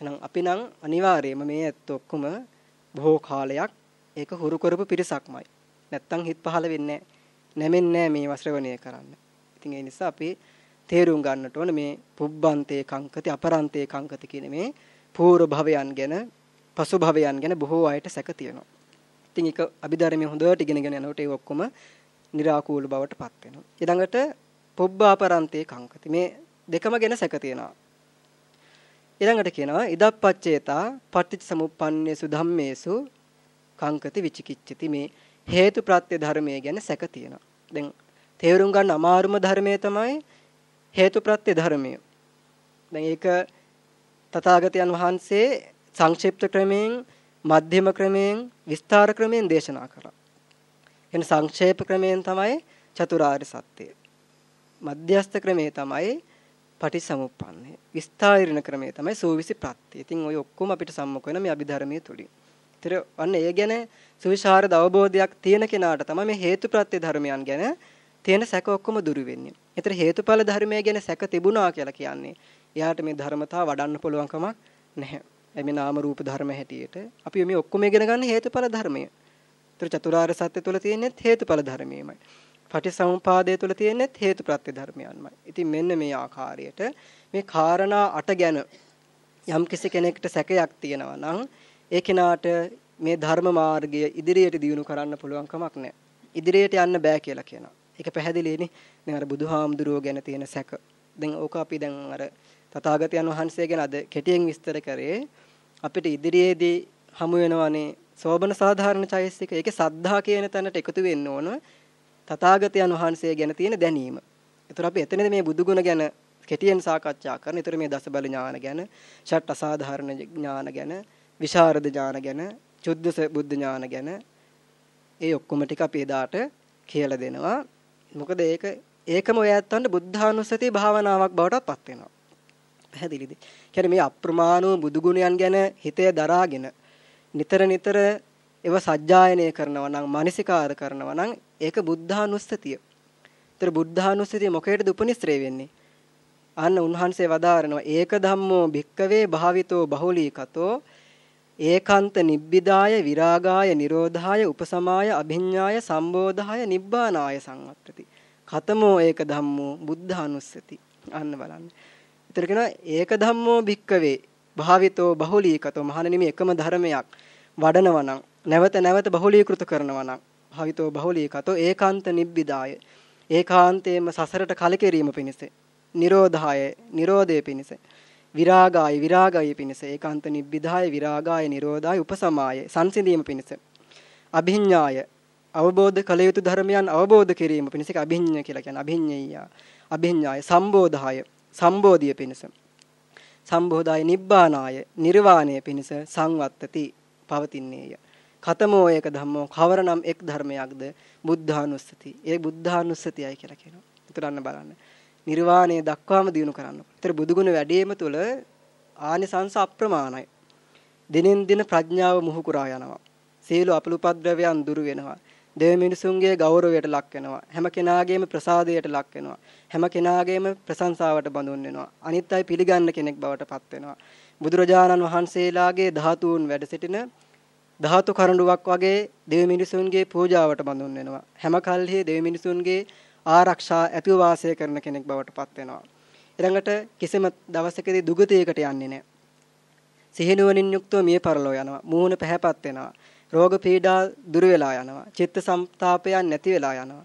එහෙනම් අපි නම් අනිවාර්යයෙන්ම මේ ඇත්ත ඔක්කොම බොහෝ කාලයක් ඒක හුරු කරපු පිරිසක්මයි. නැත්තම් හිත පහළ වෙන්නේ නැමෙන්නේ මේ ශ්‍රවණය කරන්න. ඉතින් ඒ නිසා අපි තේරුම් ගන්නට ඕන මේ පුබ්බන්තේ කංකති අපරන්තේ කංකති කියන මේ පූර්ව භවයන් ගැන පසු භවයන් ගැන බොහෝ අයට සැක තියෙනවා. ඉතින් ඒක අභිධර්මයේ හොඳට ඉගෙනගෙන යනකොට ඒ ඔක්කොම निराකූල බවට පත් වෙනවා. ඊළඟට පොබ්බාපරන්තේ කංකති. මේ දෙකම ගැන සැක තියෙනවා. ඊළඟට කියනවා ඉදප්පච්චේතා පටිච්ච සමුප්පන්නේසු ධම්මේසු කංකති විචිකිච්ඡති මේ හේතු ප්‍රත්‍ය ධර්මයේ ගැන සැක තියෙනවා. දැන් තේරුම් ගන්න අමාරුම ධර්මයේ තමයි හේතු ප්‍රත්‍ය ධර්මය. දැන් ඒක තථාගතයන් වහන්සේ සංක්ෂිප්ත ක්‍රමයෙන් මධ්‍යම ක්‍රමයෙන් විස්තර ක්‍රමයෙන් දේශනා කරා. එන සංක්ෂේප ක්‍රමයෙන් තමයි චතුරාර්ය සත්‍යය. මධ්‍යස්ථ ක්‍රමයේ තමයි පටිසමුප්පන්නේ. විස්තරීන ක්‍රමයේ තමයි සූවිසි ප්‍රත්‍ය. ඉතින් ওই ඔක්කොම අපිට සම්මුඛ වෙන මේ අභිධර්මයේ තුලින්. ඒතර අන්න ඒ ගැන සුවිශාරද අවබෝධයක් තියෙන කෙනාට තමයි මේ හේතුප්‍රත්‍ය ධර්මයන් ගැන තියෙන සැක ඔක්කොම දුරු වෙන්නේ. ඒතර හේතුඵල ධර්මය ගැන සැක තිබුණා කියලා කියන්නේ එයාට මේ ධර්මතාව වඩන්න පුළුවන් කමක් නැහැ. මේ නාම රූප ධර්ම හැටියට අපි මේ ඔක්කොම ඉගෙන ගන්න හේතුඵල ධර්මය. ඒතර චතුරාර්ය සත්‍ය තුළ තියෙන්නේ හේතුඵල ධර්මයමයි. පටිසමුපාදය තුළ තියෙන්නේ හේතුප්‍රත්‍ය ධර්මයන්මයි. ඉතින් මෙන්න මේ ආකාරයට මේ කාරණා අට ගැන යම් කෙනෙකුට සැකයක් තියෙනවා නම් ඒ කෙනාට මේ ධර්ම මාර්ගය ඉදිරියට දියුණු කරන්න පුළුවන් කමක් නැහැ. ඉදිරියට යන්න බෑ කියලා කියනවා. ඒක පැහැදිලිනේ. දැන් අර බුදුහාමුදුරුවෝ ගැන තියෙන සැක. දැන් ඕක අපි දැන් අර තථාගතයන් වහන්සේ ගැන අද කෙටියෙන් විස්තර කරේ අපිට ඉදිරියේදී හමු වෙනවානේ සෝබන සාධාරණ චෛසික. ඒකේ සද්ධා කියන තැනට එකතු වෙන්න ඕන තථාගතයන් වහන්සේ ගැන තියෙන දැනීම. ඒතර අපි එතනදී මේ බුදුගුණ ගැන කෙටියෙන් සාකච්ඡා කරන. ඒතර මේ දසබල ඥාන ගැන, ෂට් අසාධාරණ ඥාන ගැන, විශාරද ඥාන ගැන, චුද්දස බුද්ධ ඥාන ගැන ඒ ඔක්කොම ටික අපි එදාට කියලා දෙනවා. මොකද ඒක ඒකම ඔය ඇත්තන්ට බුද්ධානුස්සති භාවනාවක් බවට පත් වෙනවා. පැහැදිලිද? කියන්නේ මේ අප්‍රමාණ වූ බුදු ගුණයන් ගැන හිතේ දරාගෙන නිතර නිතර ඒව සජ්ජායනය කරනවා නම් මානසිකාර කරනවා නම් ඒක බුද්ධානුස්සතිය. ඒතර බුද්ධානුස්සතිය මොකේද උපනිශ්‍රේ වෙන්නේ? අන්න උන්වහන්සේ වදාරනවා ඒක ධම්මෝ භික්කවේ භාවිතෝ බහුලීකතෝ ඒකාන්ත නිබ්බිදාය විරාගාය නිරෝධාය උපසමාය අභිඤ්ඤාය සම්බෝධාය නිබ්බානාය සංවත්තති කතමෝ ඒක ධම්මෝ බුද්ධානුස්සති අන්න බලන්න. ඊතර කියනවා ඒක ධම්මෝ භික්කවේ භාවිතෝ බහුලීකතෝ මහණෙනි මේ එකම ධර්මයක්. වඩනවා නම් නැවත නැවත බහුලීකృత කරනවා නම් භාවිතෝ බහුලීකතෝ ඒකාන්ත නිබ්බිදාය. ඒකාන්තේම සසරට කලකිරීම පිණිස නිරෝධාය නිරෝධය පිණිස විරාගාය විරාගය පිණිස ඒකාන්ත නිබ්බිදාය විරාගාය නිරෝධාය උපසමාය සංසිඳීම පිණිස අභිඤ්ඤාය අවබෝධ කළ යුතු ධර්මයන් අවබෝධ කිරීම පිණිස ඒක අභිඤ්ඤ කියලා කියන්නේ අභිඤ්ඤය අභිඤ්ඤාය සම්බෝධාය සම්බෝධිය පිණිස සම්බෝධාය නිබ්බානාය නිර්වාණය පිණිස සංවත්තති පවතින්නේය කතමෝ ඒක ධම්මෝ කවරනම් එක් ධර්මයක්ද බුද්ධානුස්සති ඒ බුද්ධානුස්සතියයි කියලා කියනවා. ඊතරන්න බලන්න. නිර්වාණය දක්වාම දිනු කරන්න. ඊතර බුදුගුණ වැඩිම තුල ආනිසංස අප්‍රමාණයි. දිනෙන් දින ප්‍රඥාව මුහු කුරා යනවා. සීල අපලුපද්‍රවයන් දුරු වෙනවා. දෙව මිනිසුන්ගේ ගෞරවයට ලක් වෙනවා. හැම කෙනාගේම ප්‍රසාදයට ලක් වෙනවා. හැම කෙනාගේම ප්‍රශංසාවට බඳුන් වෙනවා. අනිත් අය පිළිගන්න කෙනෙක් බවට පත් වෙනවා. බුදුරජාණන් වහන්සේලාගේ ධාතුන් වැඩ සිටින ධාතු කරඬුවක් වගේ දෙවි මිනිසුන්ගේ පූජාවට බඳුන් වෙනවා. හැම කල්හි දෙවි මිනිසුන්ගේ ආරක්ෂා ඇතිව වාසය කරන කෙනෙක් බවට පත් වෙනවා. ඊළඟට කිසිම දවසකදී දුගතියකට යන්නේ නැහැ. සිහිනුවණින් යුක්තව මිය පරලෝ යනවා. මූණ පැහැපත් වෙනවා. රෝග පීඩා දුර වෙලා යනවා. චිත්ත සම්තාපයන් නැති වෙලා යනවා.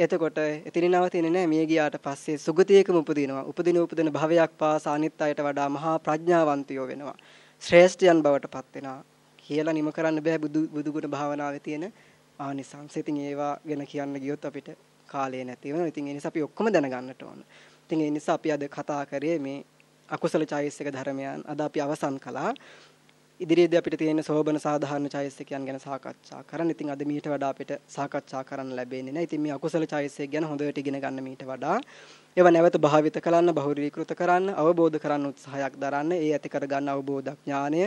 එතකොට එතනින් නවතින්නේ නැහැ. මිය ගියාට පස්සේ සුගතියකම උපදිනවා. උපදින උපදින භවයක් පාසා අනිත් අයට වඩා මහා ප්‍රඥාවන්තයෝ වෙනවා. ශ්‍රේෂ්ඨයන් බවට පත් වෙනවා. කියලා නිම කරන්න බෑ බුදු බුදුගුණ භාවනාවේ තියෙන ආනිසංස. ඉතින් ඒවා ගැන කියන්න ගියොත් අපිට කාලය නැති වෙනවා. ඉතින් ඒ නිසා අපි ඔක්කොම දැනගන්නට ඕන. ඉතින් ඒ නිසා අපි අද කතා කරේ මේ අකුසල චෛසික ධර්මයන් අද අපි අවසන් කළා. ඉදිරියේදී අපිට තියෙන සෝබන සාධාරණ චෛසිකයන් ගැන සාකච්ඡා කරන්න. ඉතින් අද මීට වඩා අපිට සාකච්ඡා කරන්න ලැබෙන්නේ නැහැ. ඉතින් මේ අකුසල චෛසික ගැන හොඳට ඉගෙන ගන්න මීට වඩා ඒවා නැවත භාවිත කරන්න, බහුරීකృత කරන්න, අවබෝධ කරන්න උත්සාහයක් දරන්න. ඒ ඇති කරගන්න අවබෝධ ඥානය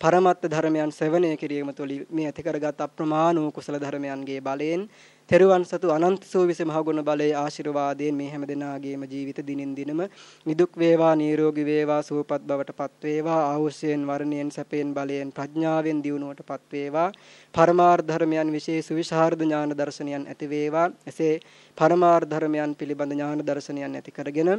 පරමත්ත ධර්මයන් සෙවණය කිරීම තුළින් මේ ඇති කරගත් අප්‍රමාණ වූ කුසල ධර්මයන්ගේ බලයෙන් තෙරුවන් සතු අනන්ත සෝවිස මහගුණ බලයේ ආශිර්වාදයෙන් මේ හැම දිනාගේම ජීවිත දිනින් දිනම නිදුක් වේවා නිරෝගී වේවා සුවපත් බවට පත් වේවා ආයුෂයෙන් වර්ණයෙන් සැපයෙන් බලයෙන් ප්‍රඥාවෙන් දියුණුවට පත් වේවා. පරමාර්ථ ධර්මයන් විශේෂ විශාරද ඥාන දර්ශනයන් ඇති වේවා. එසේ පරමාර්ථ ධර්මයන් පිළිබඳ ඥාන දර්ශනයන් ඇති කරගෙන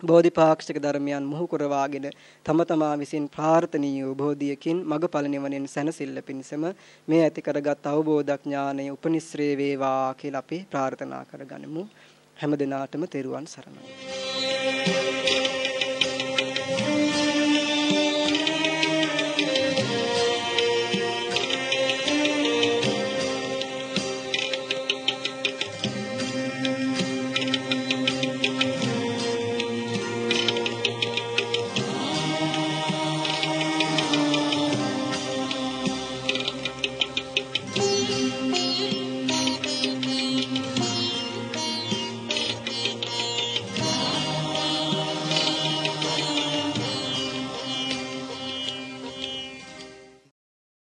බෝධිපාක්ෂික ධර්මයන් මුහු කරවාගෙන තම තමා විසින් ප්‍රාර්ථනීය බෝධියකින් මගඵල නිවනෙන් සැනසෙල්ල පිණිසම මේ ඇති කරගත් අවබෝධඥානය උපනිශ්‍රේ වේවා කියලා අපි ප්‍රාර්ථනා කරගනිමු. හැම දිනාටම තෙරුවන් සරණයි.